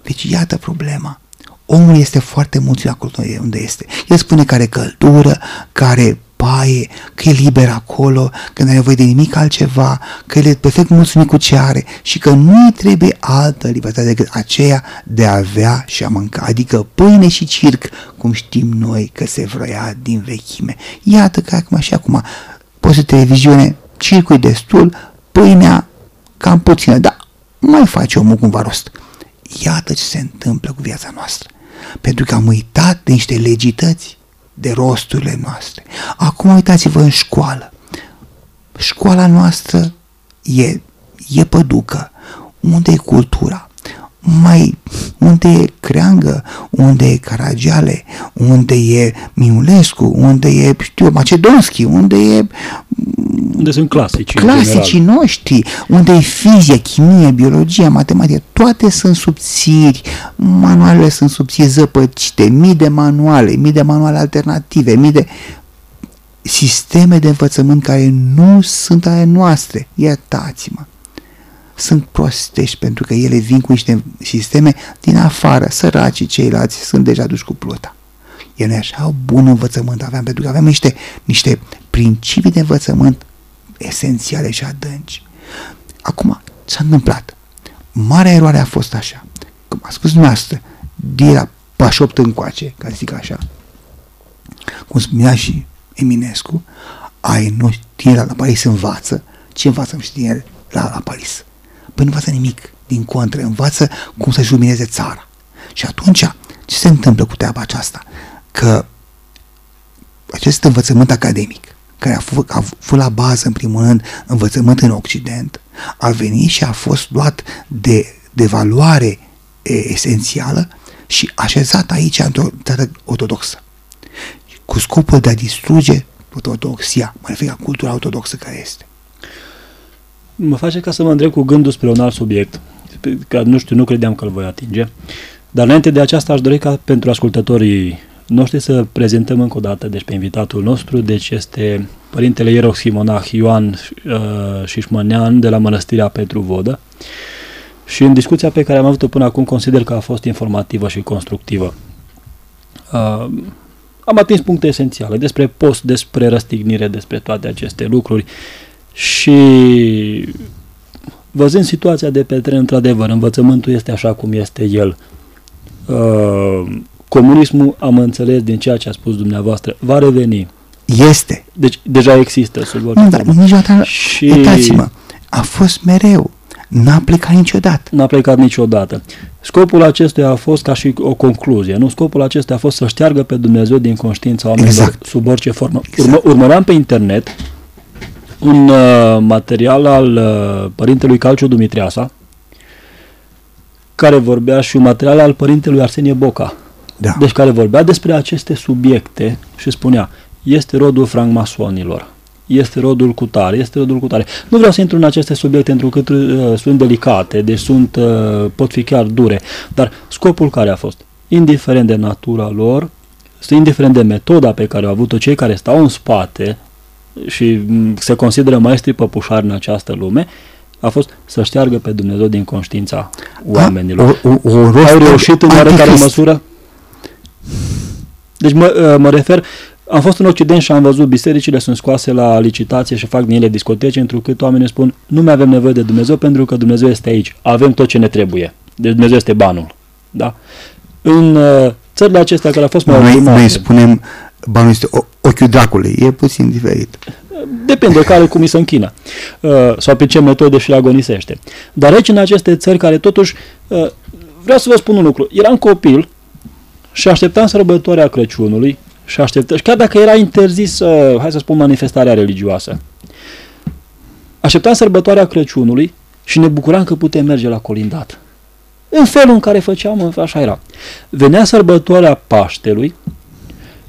Deci iată problema. Omul este foarte mulțumit acolo unde este. El spune că are căldură, care paie, că e liber acolo, că nu are nevoie de nimic altceva, că el e perfect mulțumit cu ce are și că nu îi trebuie altă libertate decât aceea de a avea și a mânca, adică pâine și circ, cum știm noi că se vroia din vechime. Iată că acum și acum, poți să televiziune, circul destul, pâinea cam puțină, dar mai face omul cumva rost. Iată ce se întâmplă cu viața noastră. Pentru că am uitat de niște legități de rosturile noastre. Acum uitați-vă în școală. Școala noastră e, e păducă. Unde e cultura? Mai unde e Creangă, unde e Caragiale, unde e Miulescu, unde e, știu, Macedonski, unde e unde sunt clasici clasicii noștri, unde e fizică, chimie, biologia, matematică, toate sunt subțiri, manualele sunt subțiri zăpăcite, mii de manuale, mii de manuale alternative, mii de sisteme de învățământ care nu sunt ale noastre. Iertați-mă. Sunt prostești pentru că ele vin cu niște sisteme din afară, săracii ceilalți sunt deja duși cu pluta. E nu așa bun învățământ aveam, pentru că aveam niște, niște principii de învățământ esențiale și adânci. Acum, ce s-a întâmplat? Marea eroare a fost așa. Cum a spus noastră, de la Pașopt încoace, ca să zic așa, cum spunea și Eminescu, ai nu tineri la Paris învață. Ce învață și tineri la, la Paris? Păi nu învață nimic. Din contră, învață cum să-și lumineze țara. Și atunci, ce se întâmplă cu treaba aceasta? Că acest învățământ academic, care a fost, a fost la bază, în primul rând, învățământ în Occident, a venit și a fost luat de, de valoare e, esențială și așezat aici într-o țară ortodoxă, cu scopul de a distruge ortodoxia, mă refer la cultura ortodoxă care este. Mă face ca să mă îndrept cu gândul spre un alt subiect, că nu știu, nu credeam că îl voi atinge, dar înainte de aceasta aș dori ca pentru ascultătorii noștri să prezentăm încă o dată deci, pe invitatul nostru, deci este Părintele Ieroximonah Ioan uh, Șișmănean de la Mănăstirea Petru Vodă. Și în discuția pe care am avut-o până acum consider că a fost informativă și constructivă. Uh, am atins puncte esențiale despre post, despre răstignire, despre toate aceste lucruri și văzând situația de pe teren, într-adevăr, învățământul este așa cum este el. Uh, comunismul, am înțeles din ceea ce a spus dumneavoastră, va reveni. Este. Deci deja există sub Nu, dar niciodată, și... uitați-mă, a fost mereu. N-a plecat niciodată. N-a plecat niciodată. Scopul acestuia a fost ca și o concluzie, nu? Scopul acestuia a fost să șteargă pe Dumnezeu din conștiința oamenilor exact. sub orice formă. Exact. Urmă, urmăream pe internet un uh, material al uh, părintelui Calciu Dumitriasa, care vorbea și un material al părintelui Arsenie Boca, da. Deci care vorbea despre aceste subiecte și spunea, este rodul francmasonilor, este rodul cutare, este rodul cutare. Nu vreau să intru în aceste subiecte pentru că uh, sunt delicate, deci sunt, uh, pot fi chiar dure, dar scopul care a fost, indiferent de natura lor, indiferent de metoda pe care au avut-o cei care stau în spate și mm, se consideră maestri păpușari în această lume, a fost să șteargă pe Dumnezeu din conștiința oamenilor. A, o, o, o Au reușit în oarecare măsură? Deci mă, uh, mă refer, am fost în Occident și am văzut bisericile sunt scoase la licitație și fac din ele discoteci, întrucât oamenii spun nu mai avem nevoie de Dumnezeu pentru că Dumnezeu este aici. Avem tot ce ne trebuie. Deci Dumnezeu este banul. Da? În uh, țările acestea care au fost mai Noi, noi spunem banul este ochiul dracului. E puțin diferit. Depinde care cum îi se închină uh, sau pe ce metode și agonisește. Dar aici, în aceste țări care totuși, uh, vreau să vă spun un lucru, eram copil și așteptam sărbătoarea Crăciunului și așteptam, și chiar dacă era interzis, uh, hai să spun, manifestarea religioasă, așteptam sărbătoarea Crăciunului și ne bucuram că putem merge la colindat. În felul în care făceam, așa era. Venea sărbătoarea Paștelui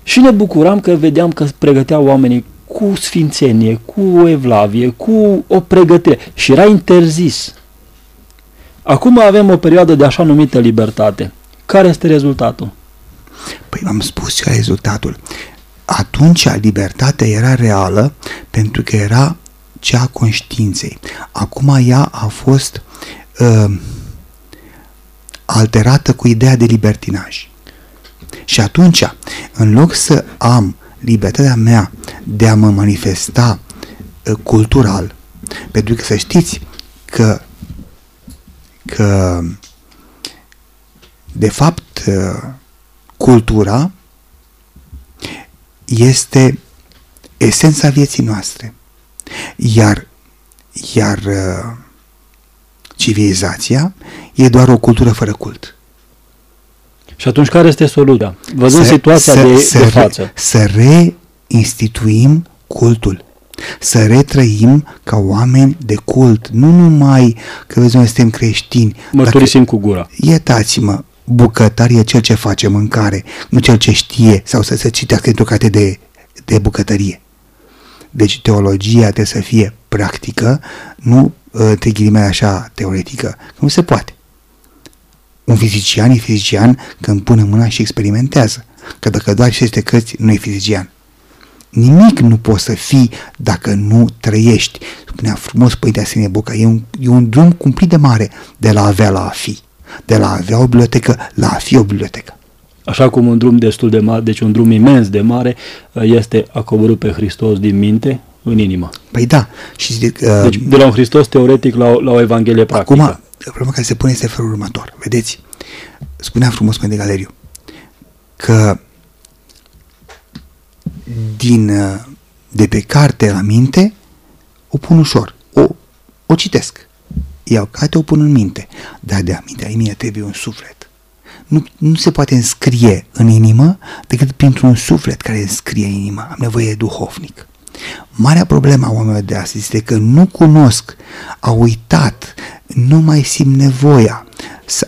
și ne bucuram că vedeam că pregăteau oamenii cu sfințenie, cu o evlavie, cu o pregătire și era interzis. Acum avem o perioadă de așa numită libertate. Care este rezultatul? Păi am spus ce rezultatul. Atunci libertatea era reală pentru că era cea a conștiinței. Acum ea a fost uh, alterată cu ideea de libertinaj. Și atunci, în loc să am libertatea mea de a mă manifesta uh, cultural, pentru că să știți că, că de fapt uh, cultura este esența vieții noastre. Iar, iar uh, civilizația e doar o cultură fără cult. Și atunci care este soluția? Văzând să, situația să, de, să, de față. Să reinstituim cultul. Să retrăim ca oameni de cult. Nu numai că vezi noi suntem creștini. Mărturisim cu gura. Iertați-mă, bucătar e cel ce face mâncare, nu cel ce știe sau să se citească într-o carte de, de bucătărie. Deci teologia trebuie să fie practică, nu între ghilimele așa teoretică. Nu se poate. Un fizician e fizician când pune mâna și experimentează. Că dacă doar este cărți, nu e fizician. Nimic nu poți să fii dacă nu trăiești. Spunea frumos Părintele Sine Boca, e un, e un drum cumplit de mare de la a avea la a fi. De la a avea o bibliotecă la a fi o bibliotecă. Așa cum un drum destul de mare, deci un drum imens de mare, este a coborât pe Hristos din minte în inimă. Păi da. Și zic, uh, deci de la un Hristos teoretic la o, la o Evanghelie practică. Acum, problema care se pune este felul următor. Vedeți? Spunea frumos de Galeriu că din, uh, de pe carte la minte o pun ușor. O, o citesc. Iau carte, o pun în minte. Dar de aminte, mine trebuie un suflet. Nu, nu se poate înscrie în inimă decât printr-un suflet care înscrie în inimă. Am nevoie de duhovnic. Marea problemă a oamenilor de astăzi este că nu cunosc, au uitat, nu mai simt nevoia,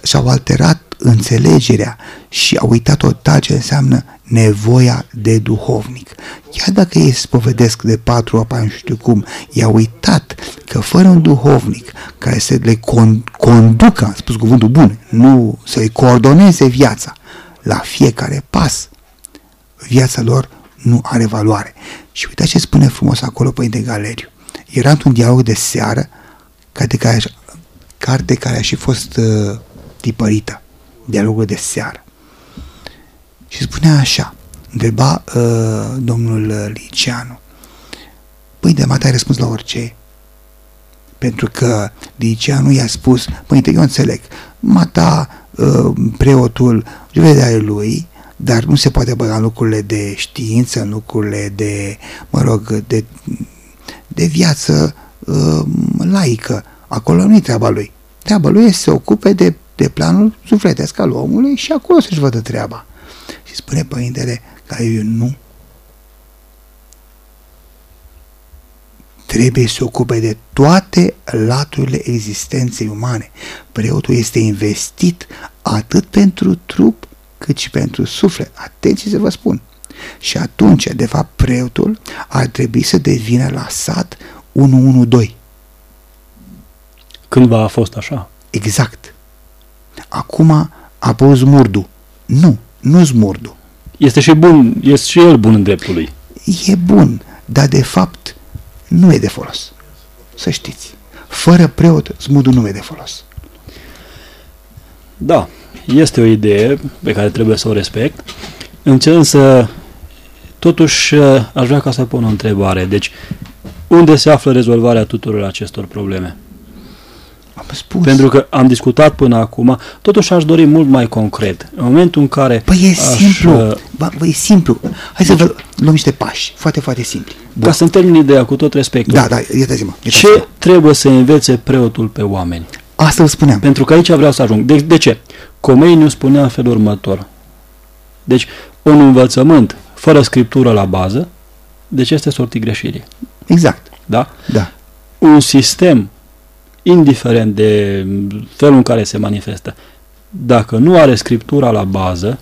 și-au alterat înțelegerea și au uitat total ce înseamnă nevoia de duhovnic. Chiar dacă ei spovedesc de patru apa nu știu cum, i-au uitat că fără un duhovnic care să le con- conducă, am spus cuvântul bun, nu să-i coordoneze viața la fiecare pas, viața lor nu are valoare. Și uitați ce spune frumos acolo Părinte Galeriu. Era într-un dialog de seară, carte care, carte care a și fost uh, tipărită, dialogul de seară. Și spunea așa, întreba uh, domnul Liceanu, păi de mata ai răspuns la orice? Pentru că Liceanu i-a spus, părinte, eu înțeleg, mata uh, preotul, vederea lui, dar nu se poate băga în lucrurile de știință, în lucrurile de, mă rog, de, de viață uh, laică. Acolo nu-i treaba lui. Treaba lui este să se ocupe de, de planul sufletesc al omului și acolo să-și vadă treaba. Și spune părintele că eu nu. Trebuie să se ocupe de toate laturile existenței umane. Preotul este investit atât pentru trup cât și pentru suflet. Atenție să vă spun. Și atunci, de fapt, preotul ar trebui să devină la sat 112. Cândva a fost așa? Exact. Acum a pus zmurdu. Nu, nu zmurdu. Este și bun, este și el bun în dreptul lui. E bun, dar de fapt nu e de folos. Să știți. Fără preot, zmurdu nu e de folos. Da, este o idee pe care trebuie să o respect. Însă, totuși, aș vrea ca să pun o întrebare. Deci, unde se află rezolvarea tuturor acestor probleme? Am spus. Pentru că am discutat până acum, totuși aș dori mult mai concret. În momentul în care... Păi e aș, simplu, uh, Ba, bă, e simplu. Hai să vă luăm niște pași, foarte, foarte simpli. Ca să-mi termin ideea cu tot respectul. Da, da, iertați-mă. iertați-mă. Ce trebuie să învețe preotul pe oameni? Asta vă spuneam. Pentru că aici vreau să ajung. De, de ce? Comeniu spunea în felul următor. Deci, un învățământ fără scriptură la bază, deci este sortit greșirii. Exact, Da? da. Un sistem, indiferent de felul în care se manifestă, dacă nu are scriptura la bază,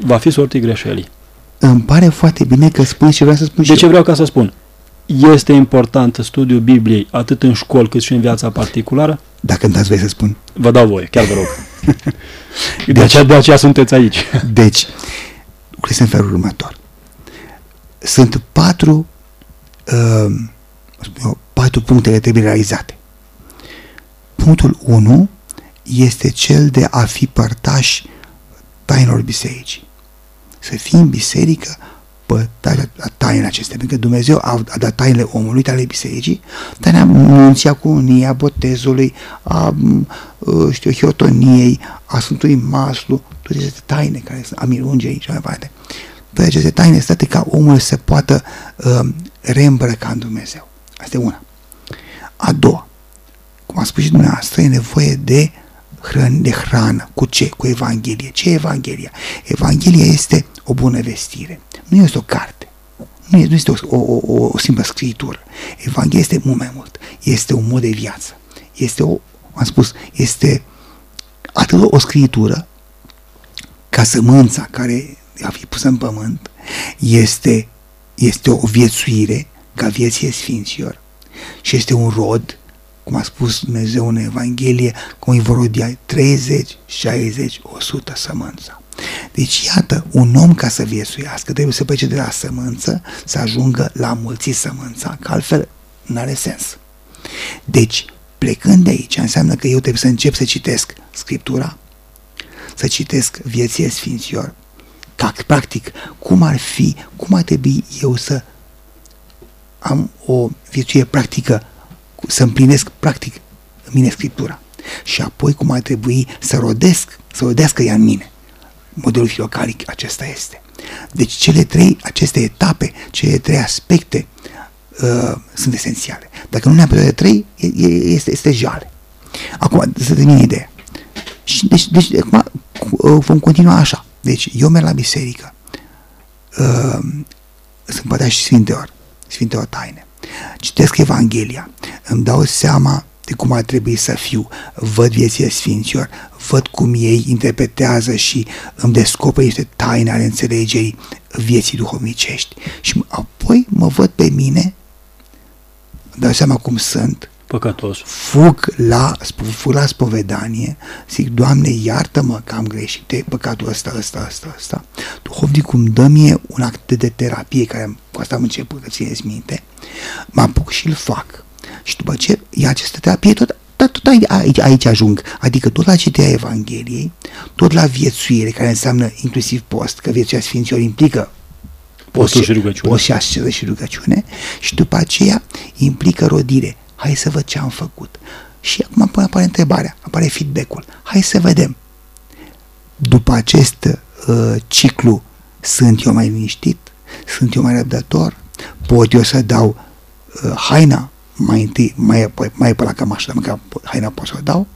va fi sortit greșelii. Îmi pare foarte bine că spui ce vreau să spun și De ce eu. vreau ca să spun? Este important studiul Bibliei atât în școli cât și în viața particulară? Dacă îmi dați voie să spun. Vă dau voie, chiar vă rog. De Deci- aceea, de aceea sunteți aici. Deci, lucrez în felul următor. Sunt patru, uh, spun eu, patru puncte care trebuie realizate. Punctul 1 este cel de a fi părtaș tainelor bisericii. Să fii în biserică părtaș la tainele acestea, pentru că Dumnezeu a, a dat tainele omului, tainele bisericii, taina nunții, a comuniei, a botezului, a, m, uh, știu, hiotoniei, a Sfântului Maslu, toate aceste taine care sunt, a mirungei și mai departe. Toate aceste taine state ca omul să poată uh, reîmbrăca în Dumnezeu. Asta e una. A doua, cum a spus și dumneavoastră, e nevoie de hrăn, de hrană. Cu ce? Cu Evanghelie. Ce e Evanghelia? Evanghelia este o bună vestire. Nu este o carte. Nu este, nu este o, o, o, o simplă scritură. Evanghelia este mult mai mult. Este un mod de viață. Este o, am spus, este atât o scritură ca sămânța care a fi pusă în pământ este, este o viețuire ca vieție sfinților și este un rod cum a spus Dumnezeu în Evanghelie, cum îi vor rodia 30, 60, 100 sămânța. Deci, iată, un om ca să viețuiască trebuie să plece de la sămânță să ajungă la mulți sămânța, că altfel nu are sens. Deci, plecând de aici, înseamnă că eu trebuie să încep să citesc Scriptura, să citesc vieții Sfinților, ca, practic, cum ar fi, cum ar trebui eu să am o viețuire practică, să împlinesc practic în mine Scriptura. Și apoi cum ar trebui să rodesc, să rodească ea în mine. Modelul filocalic acesta este. Deci cele trei, aceste etape, cele trei aspecte uh, sunt esențiale. Dacă nu ne-am pe toate trei, e, e, este, este jale. Acum, să termin ideea. Și deci, deci acum uh, vom continua așa. Deci eu merg la biserică, uh, sunt pătea și Sfinteor, Sfinteor Taine. Citesc Evanghelia, îmi dau seama de cum ar trebui să fiu, văd viețile Sfinților, văd cum ei interpretează și îmi descoperă niște taine ale înțelegerii vieții duhovnicești. Și apoi mă văd pe mine, îmi dau seama cum sunt, Păcătos. fug la, fug la spovedanie, zic, Doamne, iartă-mă că am greșit de păcatul ăsta, ăsta, ăsta, ăsta. Duhovnicul îmi dă mie un act de terapie, care cu asta am început, că țineți minte, mă apuc și îl fac. Și după ce e această terapie, tot, tot, tot aici, aici ajung, adică tot la citirea Evangheliei, tot la viețuire, care înseamnă inclusiv post, că viețuirea Sfinților implică Postul și rugăciune. Post și asceză și rugăciune și după aceea implică rodire. Hai să văd ce am făcut. Și acum până apare întrebarea, apare feedback-ul. Hai să vedem. După acest uh, ciclu sunt eu mai liniștit? Sunt eu mai răbdător? Pot eu să dau uh, haina mai întâi, mai, mai, mai pe la cămașă, dar măcar haina pot să o dau?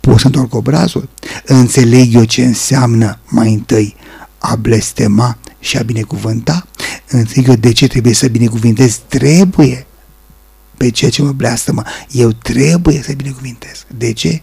Pot să întorc obrazul? Înțeleg eu ce înseamnă mai întâi a blestema și a binecuvânta? Înțeleg eu de ce trebuie să binecuvintez? Trebuie pe ceea ce mă blastămă. Eu trebuie să binecuvintez. De ce?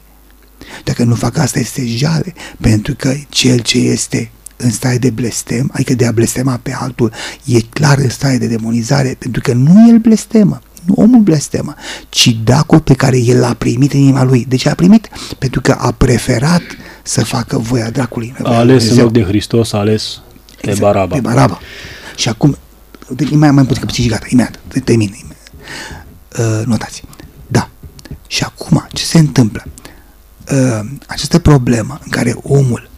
Dacă nu fac asta este jale, pentru că cel ce este în stare de blestem, adică de a blestema pe altul, e clar în stare de demonizare, pentru că nu el blestemă, nu omul blestemă, ci dacul pe care el l-a primit în inima lui. De ce a primit? Pentru că a preferat să facă voia dracului. A ales în loc de Hristos, a ales pe Exact, Baraba. Pe Baraba. Și acum, deci, mai, mai puțin că și gata, imediat, termin. imediat. Uh, notați. Da. Și acum, ce se întâmplă? Uh, această problemă în care omul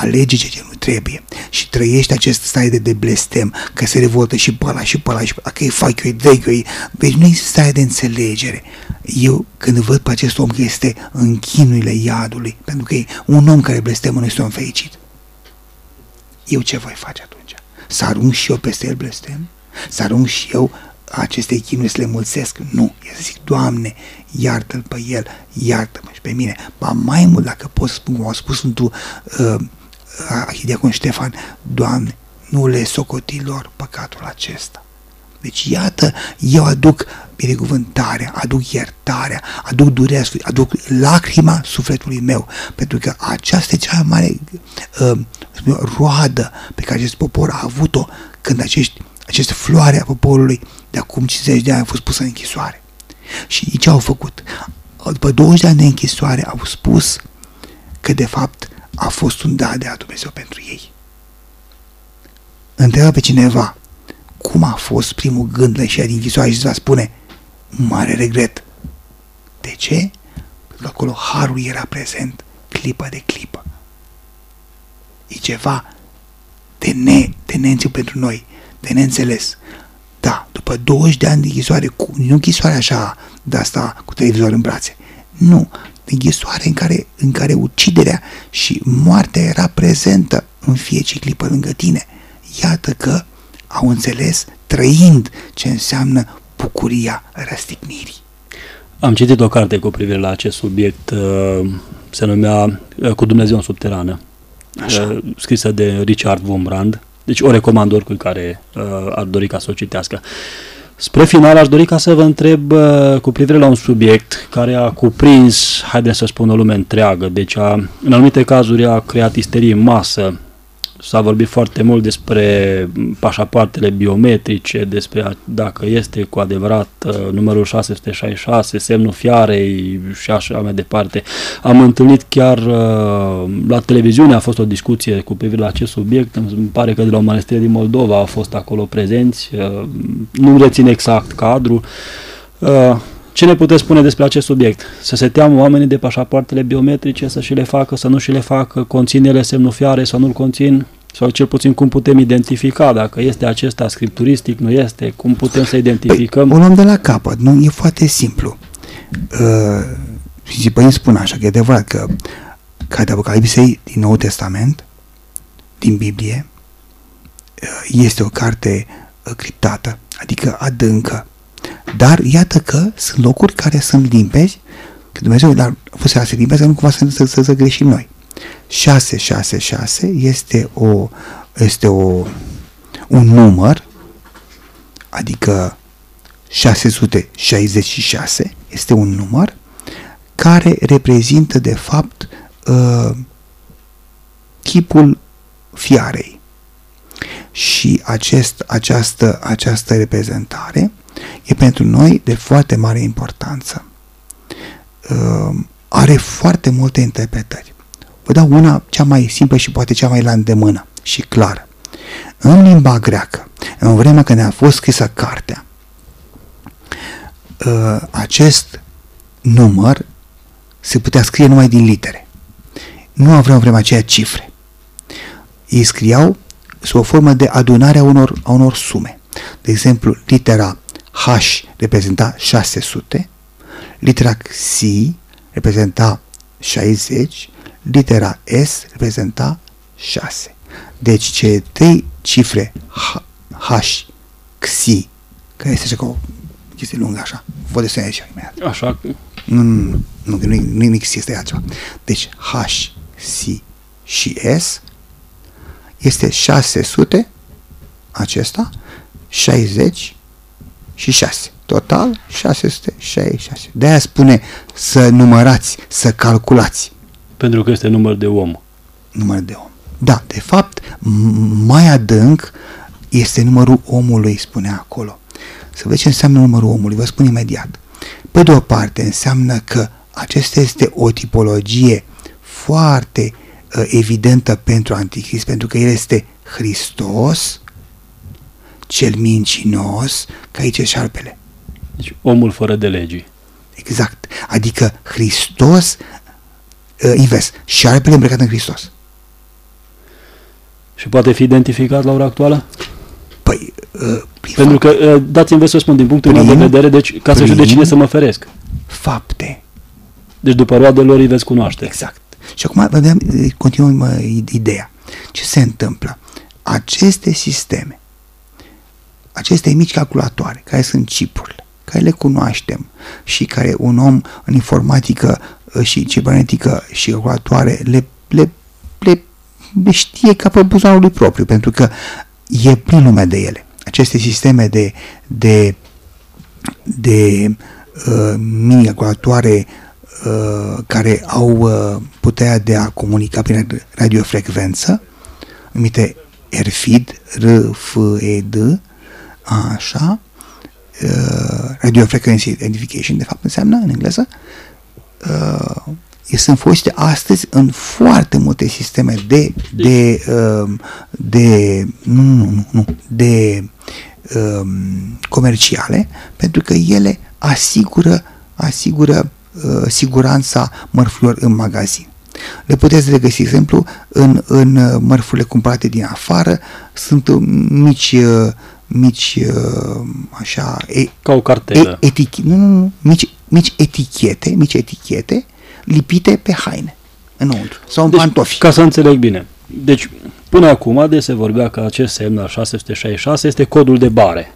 alege ce nu trebuie și trăiești acest stare de, de blestem, că se revoltă și pe ăla și pe ăla și pe ăla, că îi fac eu, îi dă eu, deci nu există stare de înțelegere. Eu când văd pe acest om că este în chinurile iadului, pentru că e un om care blestemă nu este un om fericit, eu ce voi face atunci? Să arunc și eu peste el blestem? Să arunc și eu aceste chinuri să le mulțesc. Nu, e să zic, Doamne, iartă-l pe el, iartă-mă și pe mine. Ba mai mult, dacă pot să spun, cum a spus Sfântul uh, Arhidiacon Ștefan, Doamne, nu le socoti lor păcatul acesta. Deci iată, eu aduc binecuvântarea, aduc iertarea, aduc durerea, aduc lacrima sufletului meu, pentru că aceasta e cea mai mare uh, roadă pe care acest popor a avut-o când acești, aceste floare a poporului de acum 50 de ani a fost pusă în închisoare. Și ce au făcut? După 20 de ani de închisoare au spus că de fapt a fost un da de a Dumnezeu pentru ei. Întreabă pe cineva cum a fost primul gând la ieșirea din închisoare și îți va spune mare regret. De ce? Pentru că acolo harul era prezent clipă de clipă. E ceva de, ne, de neînțeles pentru noi, de neînțeles. Da, după 20 de ani de închisoare, cu, nu închisoare așa, de asta cu televizor în brațe. Nu, închisoare în care, în care uciderea și moartea era prezentă în fiecare clipă lângă tine. Iată că au înțeles, trăind ce înseamnă bucuria răstignirii. Am citit o carte cu privire la acest subiect, uh, se numea uh, Cu Dumnezeu în subterană, Așa. Uh, scrisă de Richard Wurmbrand, deci o recomand oricui care ar dori ca să o citească. Spre final aș dori ca să vă întreb cu privire la un subiect care a cuprins, haideți să spun, o lume întreagă, deci a, în anumite cazuri a creat isterie în masă, S-a vorbit foarte mult despre pașapoartele biometrice, despre dacă este cu adevărat uh, numărul 666, semnul fiarei și așa mai departe. Am întâlnit chiar uh, la televiziune, a fost o discuție cu privire la acest subiect, îmi pare că de la o mănăstire din Moldova au fost acolo prezenți, uh, nu rețin exact cadrul. Ce ne puteți spune despre acest subiect? Să se teamă oamenii de pașapoartele biometrice, să și le facă, să nu și le facă, conțin ele semnul fiare sau nu-l conțin? Sau cel puțin cum putem identifica dacă este acesta scripturistic, nu este, cum putem să identificăm? Păi, o luăm de la capăt, nu? E foarte simplu. Uh, și păi spun așa, că e adevărat că Cartea Apocalipsei din Noul Testament, din Biblie, uh, este o carte uh, criptată, adică adâncă, dar iată că sunt locuri care sunt limpezi, că Dumnezeu dar a fost să limpezi, nu cumva să, să, să, să greșim noi. 666 este, o, este o, un număr, adică 666 este un număr care reprezintă de fapt uh, chipul fiarei. Și acest, această, această reprezentare e pentru noi de foarte mare importanță. Uh, are foarte multe interpretări. Vă dau una cea mai simplă și poate cea mai la îndemână și clară. În limba greacă, în vremea când a fost scrisă cartea, uh, acest număr se putea scrie numai din litere. Nu aveau în vremea aceea cifre. Ei scriau sub o formă de adunare a unor, a unor sume. De exemplu, litera H reprezenta 600, litera X reprezenta 60, litera S reprezenta 6. Deci cele trei cifre H, H Xi, care este așa ca o chestie lungă așa, vă de aici imediat. Așa? Nu, nu, nu, nu, nu, nu este altceva. Deci H, C și S este 600 acesta, 60 și 6. Total 666. De-aia spune să numărați, să calculați. Pentru că este număr de om. Număr de om. Da, de fapt, mai adânc este numărul omului, spune acolo. Să vedeți ce înseamnă numărul omului, vă spun imediat. Pe de o parte, înseamnă că acesta este o tipologie foarte uh, evidentă pentru Antichrist, pentru că el este Hristos, cel mincinos, că aici e șarpele. Deci omul fără de legii. Exact. Adică Hristos uh, invers, șarpele îmbrăcat în Hristos. Și poate fi identificat la ora actuală? Păi, uh, Pentru că, uh, dați-mi voi să spun, din punctul meu de Prin- vedere, deci ca să știu de prin- cine să mă feresc. fapte. Deci după roadele lor îi veți cunoaște. Exact. Și acum vedem, continuăm uh, ideea. Ce se întâmplă? Aceste sisteme, aceste mici calculatoare, care sunt chipurile, care le cunoaștem și care un om în informatică uh, și cibernetică și calculatoare le, le, le, le știe ca pe buzunarul lui propriu, pentru că e plin lumea de ele. Aceste sisteme de, de, de uh, mini calculatoare uh, care au uh, puterea de a comunica prin radiofrecvență, numite RFID, R-F-E-D, așa, uh, Radio Frequency Identification, de fapt înseamnă în engleză, uh, sunt folosite astăzi în foarte multe sisteme de, de, uh, de nu, nu, nu, nu, de um, comerciale, pentru că ele asigură, asigură uh, siguranța mărfurilor în magazin. Le puteți regăsi, de exemplu, în, în uh, mărfurile cumpărate din afară, sunt uh, mici, uh, mici uh, așa, e, Ca o cartelă. e, etichi, nu, nu, nu, mici, mici etichete, mici etichete lipite pe haine înăuntru sau în deci, pantofi. ca să înțeleg bine. Deci, până acum de se vorbea că acest semn al 666 este codul de bare.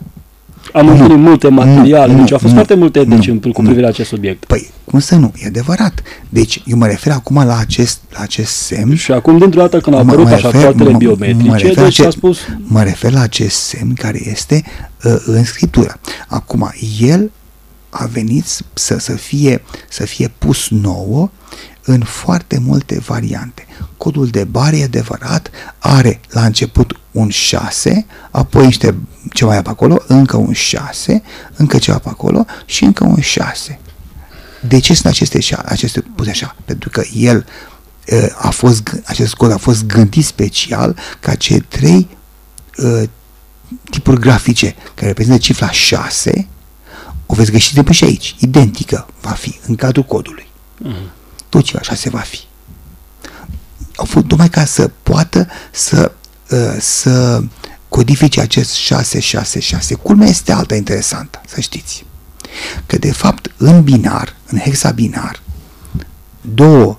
Am Nu. întâlnit multe materiale, Nu, deci au fost nu, foarte multe deci, nu, în, cu nu. privire la acest subiect. Păi, cum să nu? E adevărat. Deci, eu mă refer acum la acest, la acest semn. Și acum, dintr-o dată, când au Mă- apărut mă pașapoartele mă- biometrice, mă refer la deci ce- s-a spus, Mă refer la acest semn care este uh, în scriptură. Acum, el a venit să, să, fie, să fie pus nouă în foarte multe variante. Codul de bare, e adevărat, are la început un 6, apoi niște ceva mai pe acolo, încă un 6, încă ceva pe acolo și încă un 6. De ce sunt aceste, șa- aceste puse așa? Pentru că el uh, a fost, g- acest cod a fost gândit special ca cei trei uh, tipuri grafice care reprezintă cifra 6 o veți găsi de exemplu și aici, identică va fi în cadrul codului. Tot ceva 6 va fi. Au fost tocmai ca să poată să, uh, să codifice acest 666. Culmea este alta interesantă, să știți. Că de fapt în binar, în hexabinar, două,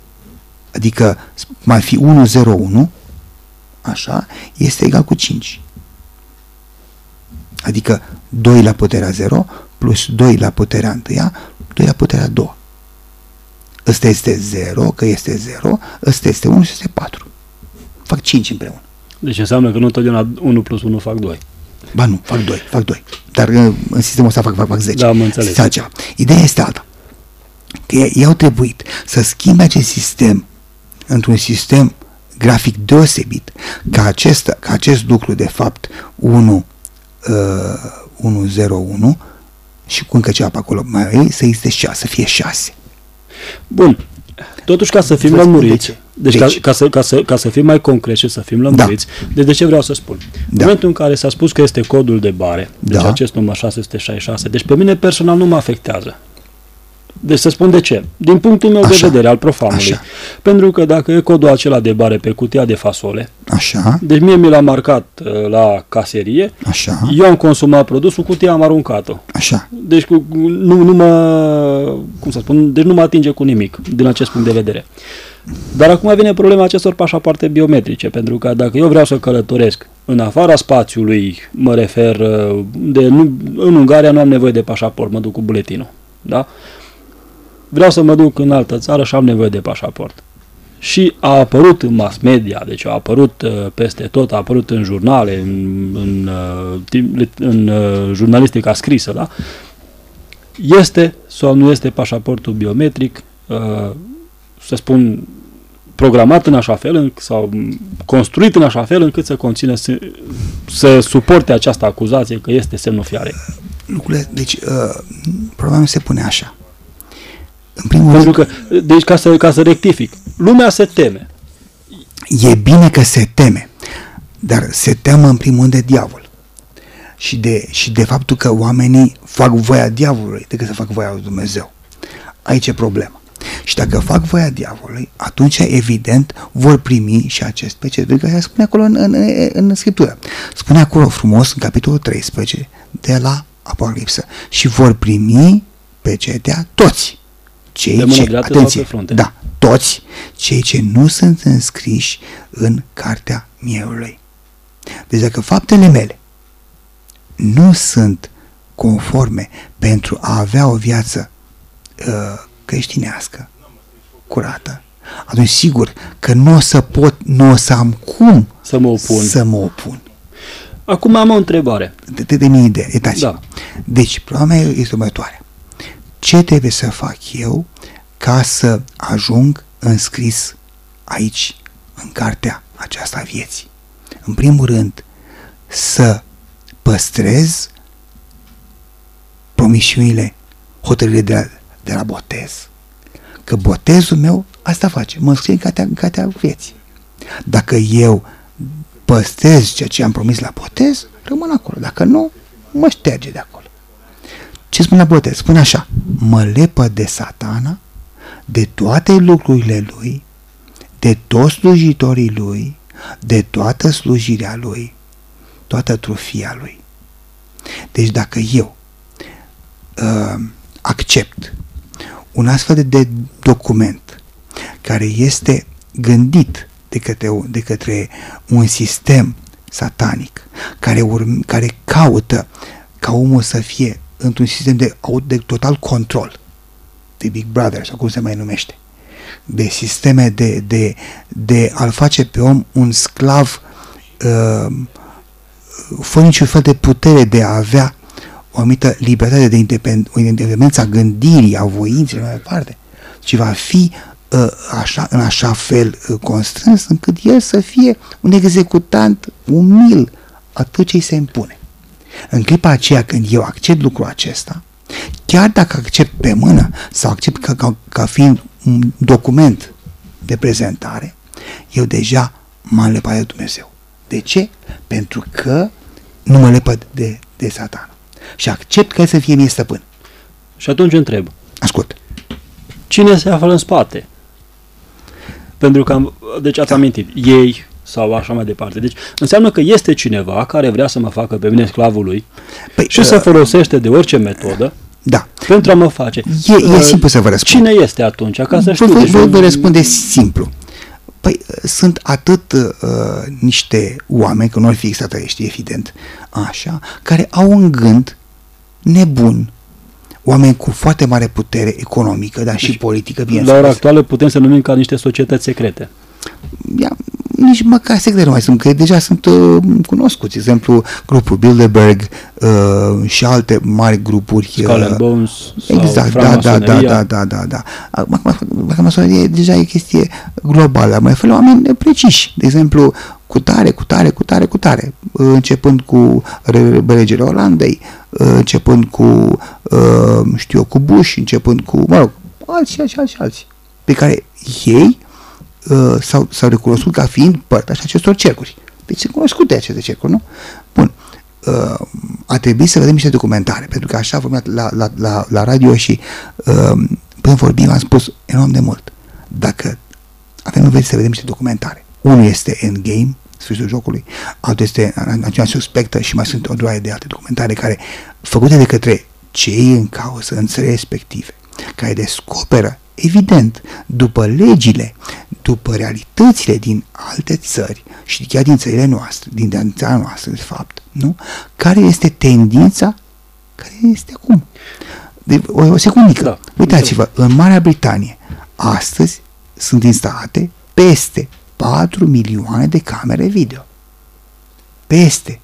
adică mai fi 101, așa, este egal cu 5. Adică 2 la puterea 0 plus 2 la puterea 1, 2 la puterea 2. Ăsta este 0, că este 0, ăsta este 1 și este 4. Fac 5 împreună. Deci înseamnă că nu întotdeauna 1 plus 1 fac 2. Ba nu, fac 2, fac 2. Dar uh, în sistemul ăsta fac, fac, fac 10. Da, am înțeles. Este altceva. Ideea este alta. Că ei- ei au trebuit să schimbe acest sistem într-un sistem grafic deosebit, ca acest, ca acest lucru, de fapt, 1, uh, 101 și cu încă ceva pe acolo mai ei, să existe 6, să fie 6. Bun. Totuși, ca să fim Vă spun de lămuriți, ce. deci, Deci- ca, ca, să, ca, să, ca să fim mai concreți și să fim lămuriți, deci de ce vreau să spun? În Da. momentul în care s-a spus că este codul de bare, deci Da. acest număr 666, deci pe mine personal nu mă afectează. Deci să spun de ce. Din punctul meu de Așa. vedere al profanului. Așa. Pentru că dacă e codul acela de bare pe cutia de fasole, Așa, deci mie mi l-a marcat uh, la caserie, așa, eu am consumat produsul, cutia am aruncat-o. așa. Deci cu- nu, nu mă, cum să spun, deci nu mă atinge cu nimic din acest punct de vedere. Dar acum vine problema acestor pașapoarte biometrice, pentru că dacă eu vreau să călătoresc în afara spațiului, mă refer, uh, de, nu, în Ungaria nu am nevoie de pașaport, mă duc cu buletinul, da? Vreau să mă duc în altă țară și am nevoie de pașaport. Și a apărut în mass media, deci a apărut uh, peste tot, a apărut în jurnale, în, în, uh, tim- în uh, jurnalistica scrisă, da? Este sau nu este pașaportul biometric, uh, să spun, programat în așa fel în- sau construit în așa fel încât să conțină, să, să suporte această acuzație că este semnul fiarei. Lucrurile, deci, uh, problema nu se pune așa. În primul Pentru rând, că, deci ca să, ca să rectific, lumea se teme. e bine că se teme, dar se teamă în primul rând de diavol. Și de, și de faptul că oamenii fac voia diavolului decât să facă voia lui Dumnezeu. Aici e problema. Și dacă fac voia diavolului, atunci evident vor primi și acest pecet. Pentru că spune acolo în, în, în, în Scriptură. Spune acolo frumos în capitolul 13 de la Apocalipsă. Și vor primi pecetea toți. Cei De mână ce, dreaptă sau atenție, pe frunte? da, toți cei ce nu sunt înscriși în cartea mielului. Deci dacă faptele mele nu sunt conforme pentru a avea o viață uh, creștinească, curată, atunci sigur că nu o să pot, nu o să am cum Să mă opun. să mă opun. Acum am o întrebare. De, de, de mie idee, uitați. Da. Deci, problema mea este următoarea. Ce trebuie să fac eu ca să ajung înscris aici, în cartea aceasta a vieții? În primul rând, să păstrez promisiunile, hotărârile de la, de la botez. Că botezul meu asta face, mă înscrie în cartea, în cartea vieții. Dacă eu păstrez ceea ce am promis la botez, rămân acolo. Dacă nu, mă șterge de acolo. Ce spune la botez? Spune așa, mă lepă de satana, de toate lucrurile lui, de toți slujitorii lui, de toată slujirea lui, toată trufia lui. Deci dacă eu uh, accept un astfel de, de document care este gândit de către, de către un sistem satanic care, urm, care caută ca omul să fie într-un sistem de, de total control de Big Brother sau cum se mai numește de sisteme de, de, de a-l face pe om un sclav uh, fără niciun fel de putere de a avea o anumită libertate de independență a gândirii, a voinței mai departe, ci va fi uh, așa, în așa fel uh, constrâns încât el să fie un executant umil a tot ce îi se impune. În clipa aceea când eu accept lucrul acesta, chiar dacă accept pe mână sau accept ca, ca, ca fiind un document de prezentare, eu deja m-am lepat de Dumnezeu. De ce? Pentru că nu mă lepăd de, de satan. Și accept că el să fie mie stăpân. Și atunci întreb, Ascult. cine se află în spate? Pentru că, am, deci ați Da. amintit, ei sau așa mai departe. Deci înseamnă că este cineva care vrea să mă facă pe mine sclavul lui Păi, și uh, se folosește de orice metodă Da. pentru a mă face. E, e Uh, simplu să vă răspund. Cine este atunci? Ca să știu. Vă, Deci, vă, vă răspunde simplu. Păi sunt atât uh, niște oameni, că nu ar fi extraterestri, evident, așa, care au un gând nebun, oameni cu foarte mare putere economică, dar și Deci, politică, La ora bineînțeles. actuală putem să numim ca niște societăți secrete. Ia, nici măcar secrete nu mai sunt, că deja sunt uh, cunoscuți. De exemplu, grupul Bilderberg uh, și alte mari grupuri. Skull and uh, Bones sau Exact, da, da, da, francmasoneria. da, da, da, da. Masoneria deja e chestie globală, mai fel oameni preciși. De exemplu, cu tare, cu tare, cu tare, cu tare, începând cu relegele Olandei, începând cu, uh, știu eu, cu Bush, începând cu, mă rog, alții, alții, alții, alții, pe care ei uh, s-au, s-au recunoscut ca fiind părtași acestor cercuri. Deci sunt cunoscute aceste cercuri, nu? Bun. Uh, a trebuit să vedem niște documentare, pentru că așa vorbim la, la, la, la radio și uh, până vorbim, am spus enorm de mult. Dacă avem în vedere să vedem niște documentare. Unul este Endgame, sfârșitul jocului, altul este Națiunea Suspectă și mai sunt o droaie de alte documentare care, făcute de către cei în cauză, în țările respective, care descoperă, evident, după legile, după realitățile din alte țări și chiar din țările noastre, din, din țara noastră, de fapt, nu? Care este tendința care este acum. De, o, o secundică. Da. Uitați-vă, în Marea Britanie, astăzi sunt instalate peste 4 milioane de camere video. Peste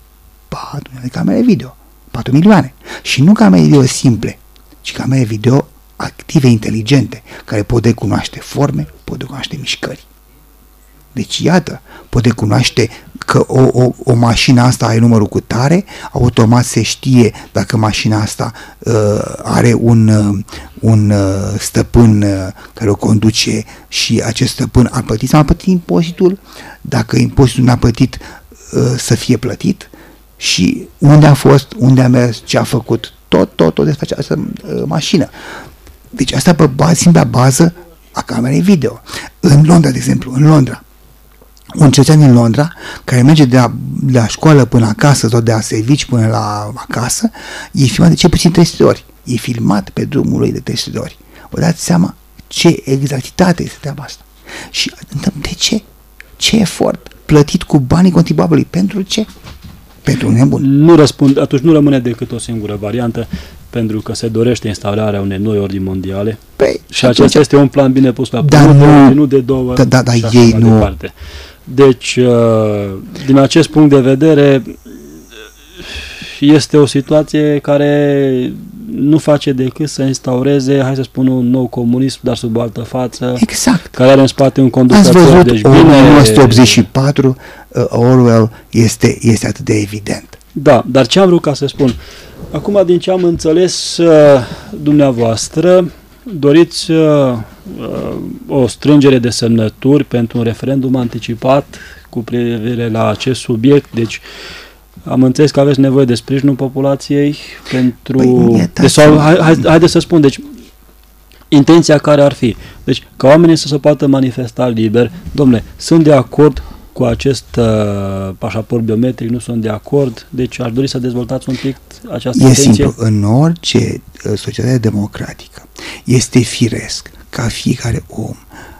4 milioane de camere video. 4 milioane. Și nu camere video simple, ci camere video active, inteligente, care pot recunoaște forme, pot recunoaște mișcări. Deci, iată, pot recunoaște că o, o, o mașină asta are numărul cu tare, automat se știe dacă mașina asta uh, are un, uh, un uh, stăpân uh, care o conduce și acest stăpân a plătit sau a plătit impozitul, dacă impozitul n-a plătit uh, să fie plătit și unde a fost, unde a mers, ce a făcut, tot, tot, tot despre această uh, mașină. Deci asta pe bază, simpla bază a camerei video. În Londra, de exemplu, în Londra, un cetățean din Londra care merge de la, de la școală până acasă sau de la servici până la acasă, e filmat de cel puțin 300 de ori. E filmat pe drumul lui de 300 de ori. Vă dați seama ce exactitate este treaba asta. Și de ce? Ce efort? Plătit cu banii contribuabilului. Pentru ce? Pentru un nebun. Nu răspund, atunci nu rămâne decât o singură variantă, pentru că se dorește instaurarea unei noi ordini mondiale. Păi, și acesta este un plan bine pus la dar punct, nu, nu de două. Da, da, da ei nu. Departe. Deci, uh, din acest punct de vedere, este o situație care nu face decât să instaureze, hai să spun, un nou comunism, dar sub o altă față. Exact. Care are în spate un conducător. Ați văzut, deci bine, 1984, uh, Orwell este, este atât de evident. Da, dar ce am vrut ca să spun? Acum, din ce am înțeles, uh, dumneavoastră doriți uh, uh, o strângere de semnături pentru un referendum anticipat cu privire la acest subiect, deci am înțeles că aveți nevoie de sprijinul populației pentru... Păi, de, sau, hai, hai, haideți să spun, deci intenția care ar fi? Deci, ca oamenii să se poată manifesta liber, domnule, sunt de acord cu acest uh, pașaport biometric, nu sunt de acord, deci aș dori să dezvoltați un pic această e intenție. simplu, în orice uh, societate democratică este firesc ca fiecare om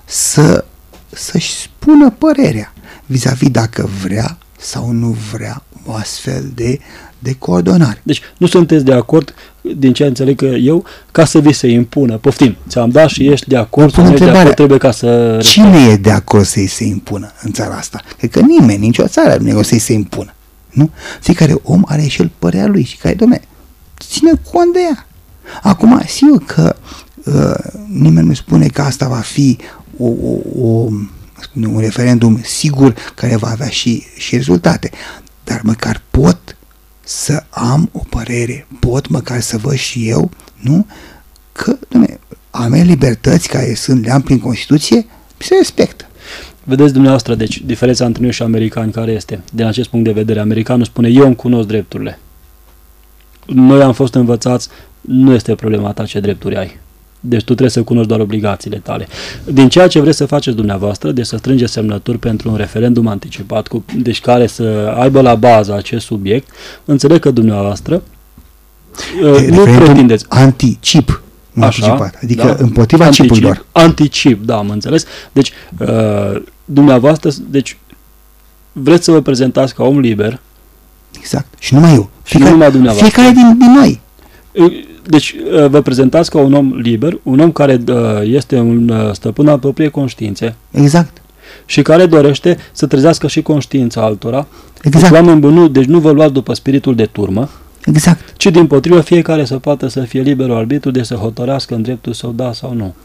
să, să-și spună părerea vis-a-vis -vis dacă vrea sau nu vrea o astfel de, de coordonare. Deci nu sunteți de acord, din ce înțeleg că eu, ca să vi se impună. Poftim, ți-am dat și ești de acord, Pune de acord, trebuie ca să... Cine e de acord să-i se impună în țara asta? Cred că nimeni, nicio țară nu e o să-i se impună. Nu? Fiecare om are și el părerea lui și care, domne, ține cont de ea. Acum, sigur că uh, nimeni nu spune că asta va fi o, o, o un referendum sigur care va avea și, și rezultate dar măcar pot să am o părere, pot măcar să văd și eu, nu? Că, dumne, a mele libertăți care sunt, le am prin Constituție, se respectă. Vedeți dumneavoastră, deci, diferența între noi și americani care este? Din acest punct de vedere, americanul spune, eu îmi cunosc drepturile. Noi am fost învățați, nu este problema ta ce drepturi ai. Deci tu trebuie să cunoști doar obligațiile tale. Din ceea ce vreți să faceți dumneavoastră, deci să strângeți semnături pentru un referendum anticipat, cu, deci care să aibă la bază acest subiect, înțeleg că dumneavoastră uh, nu pretindeți. Anticip. Așa, anticipat, adică da, împotriva anticip, chipurilor. Anticip, da, am înțeles. Deci, uh, dumneavoastră, deci vreți să vă prezentați ca om liber. Exact. Și numai eu. Fiecare, și numai dumneavoastră. Fiecare din, din noi. Deci uh, vă prezentați ca un om liber, un om care uh, este un uh, stăpân al propriei conștiințe. Exact. Și care dorește să trezească și conștiința altora. Exact. Deci, oameni buni, deci nu vă luați după spiritul de turmă. Exact. Ci din potrivă fiecare să poată să fie liberul arbitru de să hotărească în dreptul său da sau nu.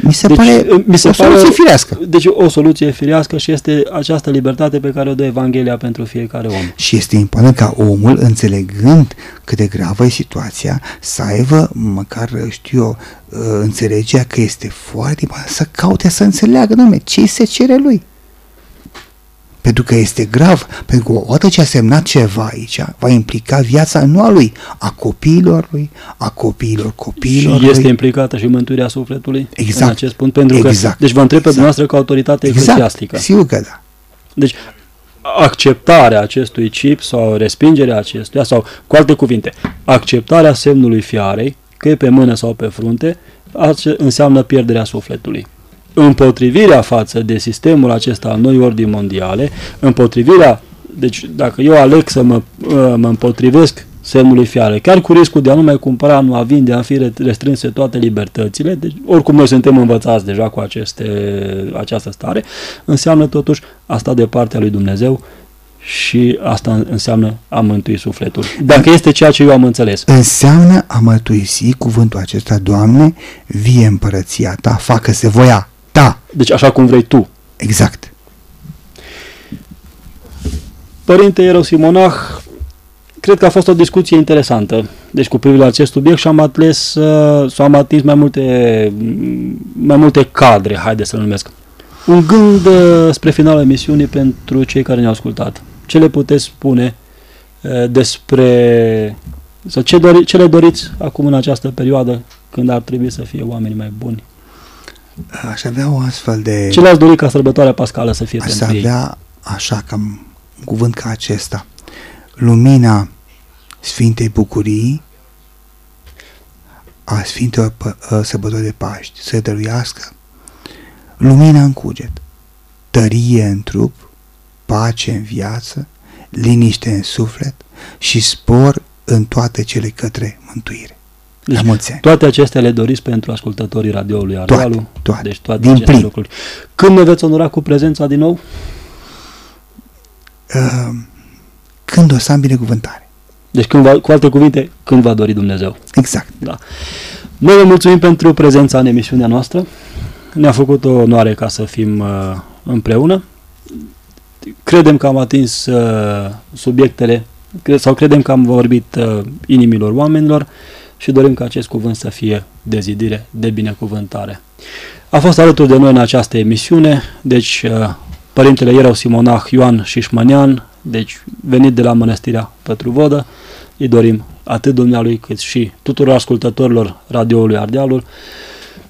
Mi se deci, pare mi se o pare, soluție firească. Deci o soluție firească și este această libertate pe care o dă Evanghelia pentru fiecare om. Și este important ca omul, înțelegând cât de gravă e situația, să aibă măcar, știu eu, uh, înțelegerea că este foarte important să caute să înțeleagă, domnule, ce se cere lui pentru că este grav, pentru că odată ce a semnat ceva aici, va implica viața nu a lui, a copiilor lui, a copiilor copiilor Și este lui. implicată și mântuirea sufletului exact. în acest punct, pentru exact. că, deci vă întreb pe exact. dumneavoastră ca autoritate exact. eclesiastică. Sigur că da. Deci, acceptarea acestui chip sau respingerea acestuia, sau cu alte cuvinte, acceptarea semnului fiarei, că e pe mână sau pe frunte, înseamnă pierderea sufletului împotrivirea față de sistemul acesta al noi ordini mondiale, împotrivirea, deci dacă eu aleg să mă, ă, mă împotrivesc semnului fiare, chiar cu riscul de a nu mai cumpăra, nu a vinde, a fi restrânse toate libertățile, deci oricum noi suntem învățați deja cu aceste, această stare, înseamnă totuși asta de partea lui Dumnezeu și asta înseamnă a mântui sufletul. Dacă este ceea ce eu am înțeles. Înseamnă a mărturisi cuvântul acesta, Doamne, vie împărăția ta, facă-se voia da. Deci așa cum vrei tu. Exact. Părinte Erosimonah, cred că a fost o discuție interesantă, deci cu privire la acest subiect și am ales uh, sau am atins mai multe, mai multe cadre, haide să-l numesc. Un gând uh, spre finalul emisiunii pentru cei care ne-au ascultat. Ce le puteți spune uh, despre sau ce, dori, ce le doriți acum în această perioadă când ar trebui să fie oameni mai buni? Aș avea o astfel de... Ce le-ați dori ca sărbătoarea pascală să fie Aș pentru ei? avea așa cam un cuvânt ca acesta. Lumina Sfintei Bucurii a Sfintei Pă- Sărbători de Paști să dăruiască lumina în cuget, tărie în trup, pace în viață, liniște în suflet și spor în toate cele către mântuire. La mulți ani. Toate acestea le doriți pentru ascultătorii radioului Ardealul? toate. Deci toate Din aceste plin. lucruri. Când ne veți onora cu prezența din nou? Uh, când o să am binecuvântare. Deci când va, cu alte cuvinte, când va dori Dumnezeu. Exact. Da. Noi vă mulțumim pentru prezența în emisiunea noastră. Ne-a făcut o onoare ca să fim uh, împreună. Credem că am atins uh, subiectele cre- sau credem că am vorbit uh, inimilor oamenilor și dorim ca acest cuvânt să fie de zidire, de binecuvântare. A fost alături de noi în această emisiune, deci uh, Părintele Ierau Simonah Ioan Șișmănean, deci venit de la Mănăstirea Pătruvodă, îi dorim atât dumnealui cât și tuturor ascultătorilor radioului Ardealul.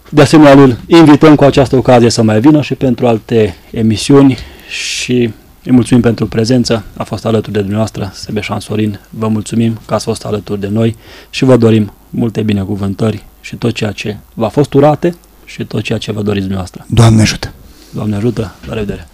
De asemenea, îl invităm cu această ocazie să mai vină și pentru alte emisiuni și îi mulțumim pentru prezență. A fost alături de dumneavoastră, Sebeșan Sorin. Vă mulțumim că ați fost alături de noi și vă dorim multe binecuvântări și tot ceea ce v-a fost urate și tot ceea ce vă doriți dumneavoastră. Doamne ajută! Doamne ajută, la revedere!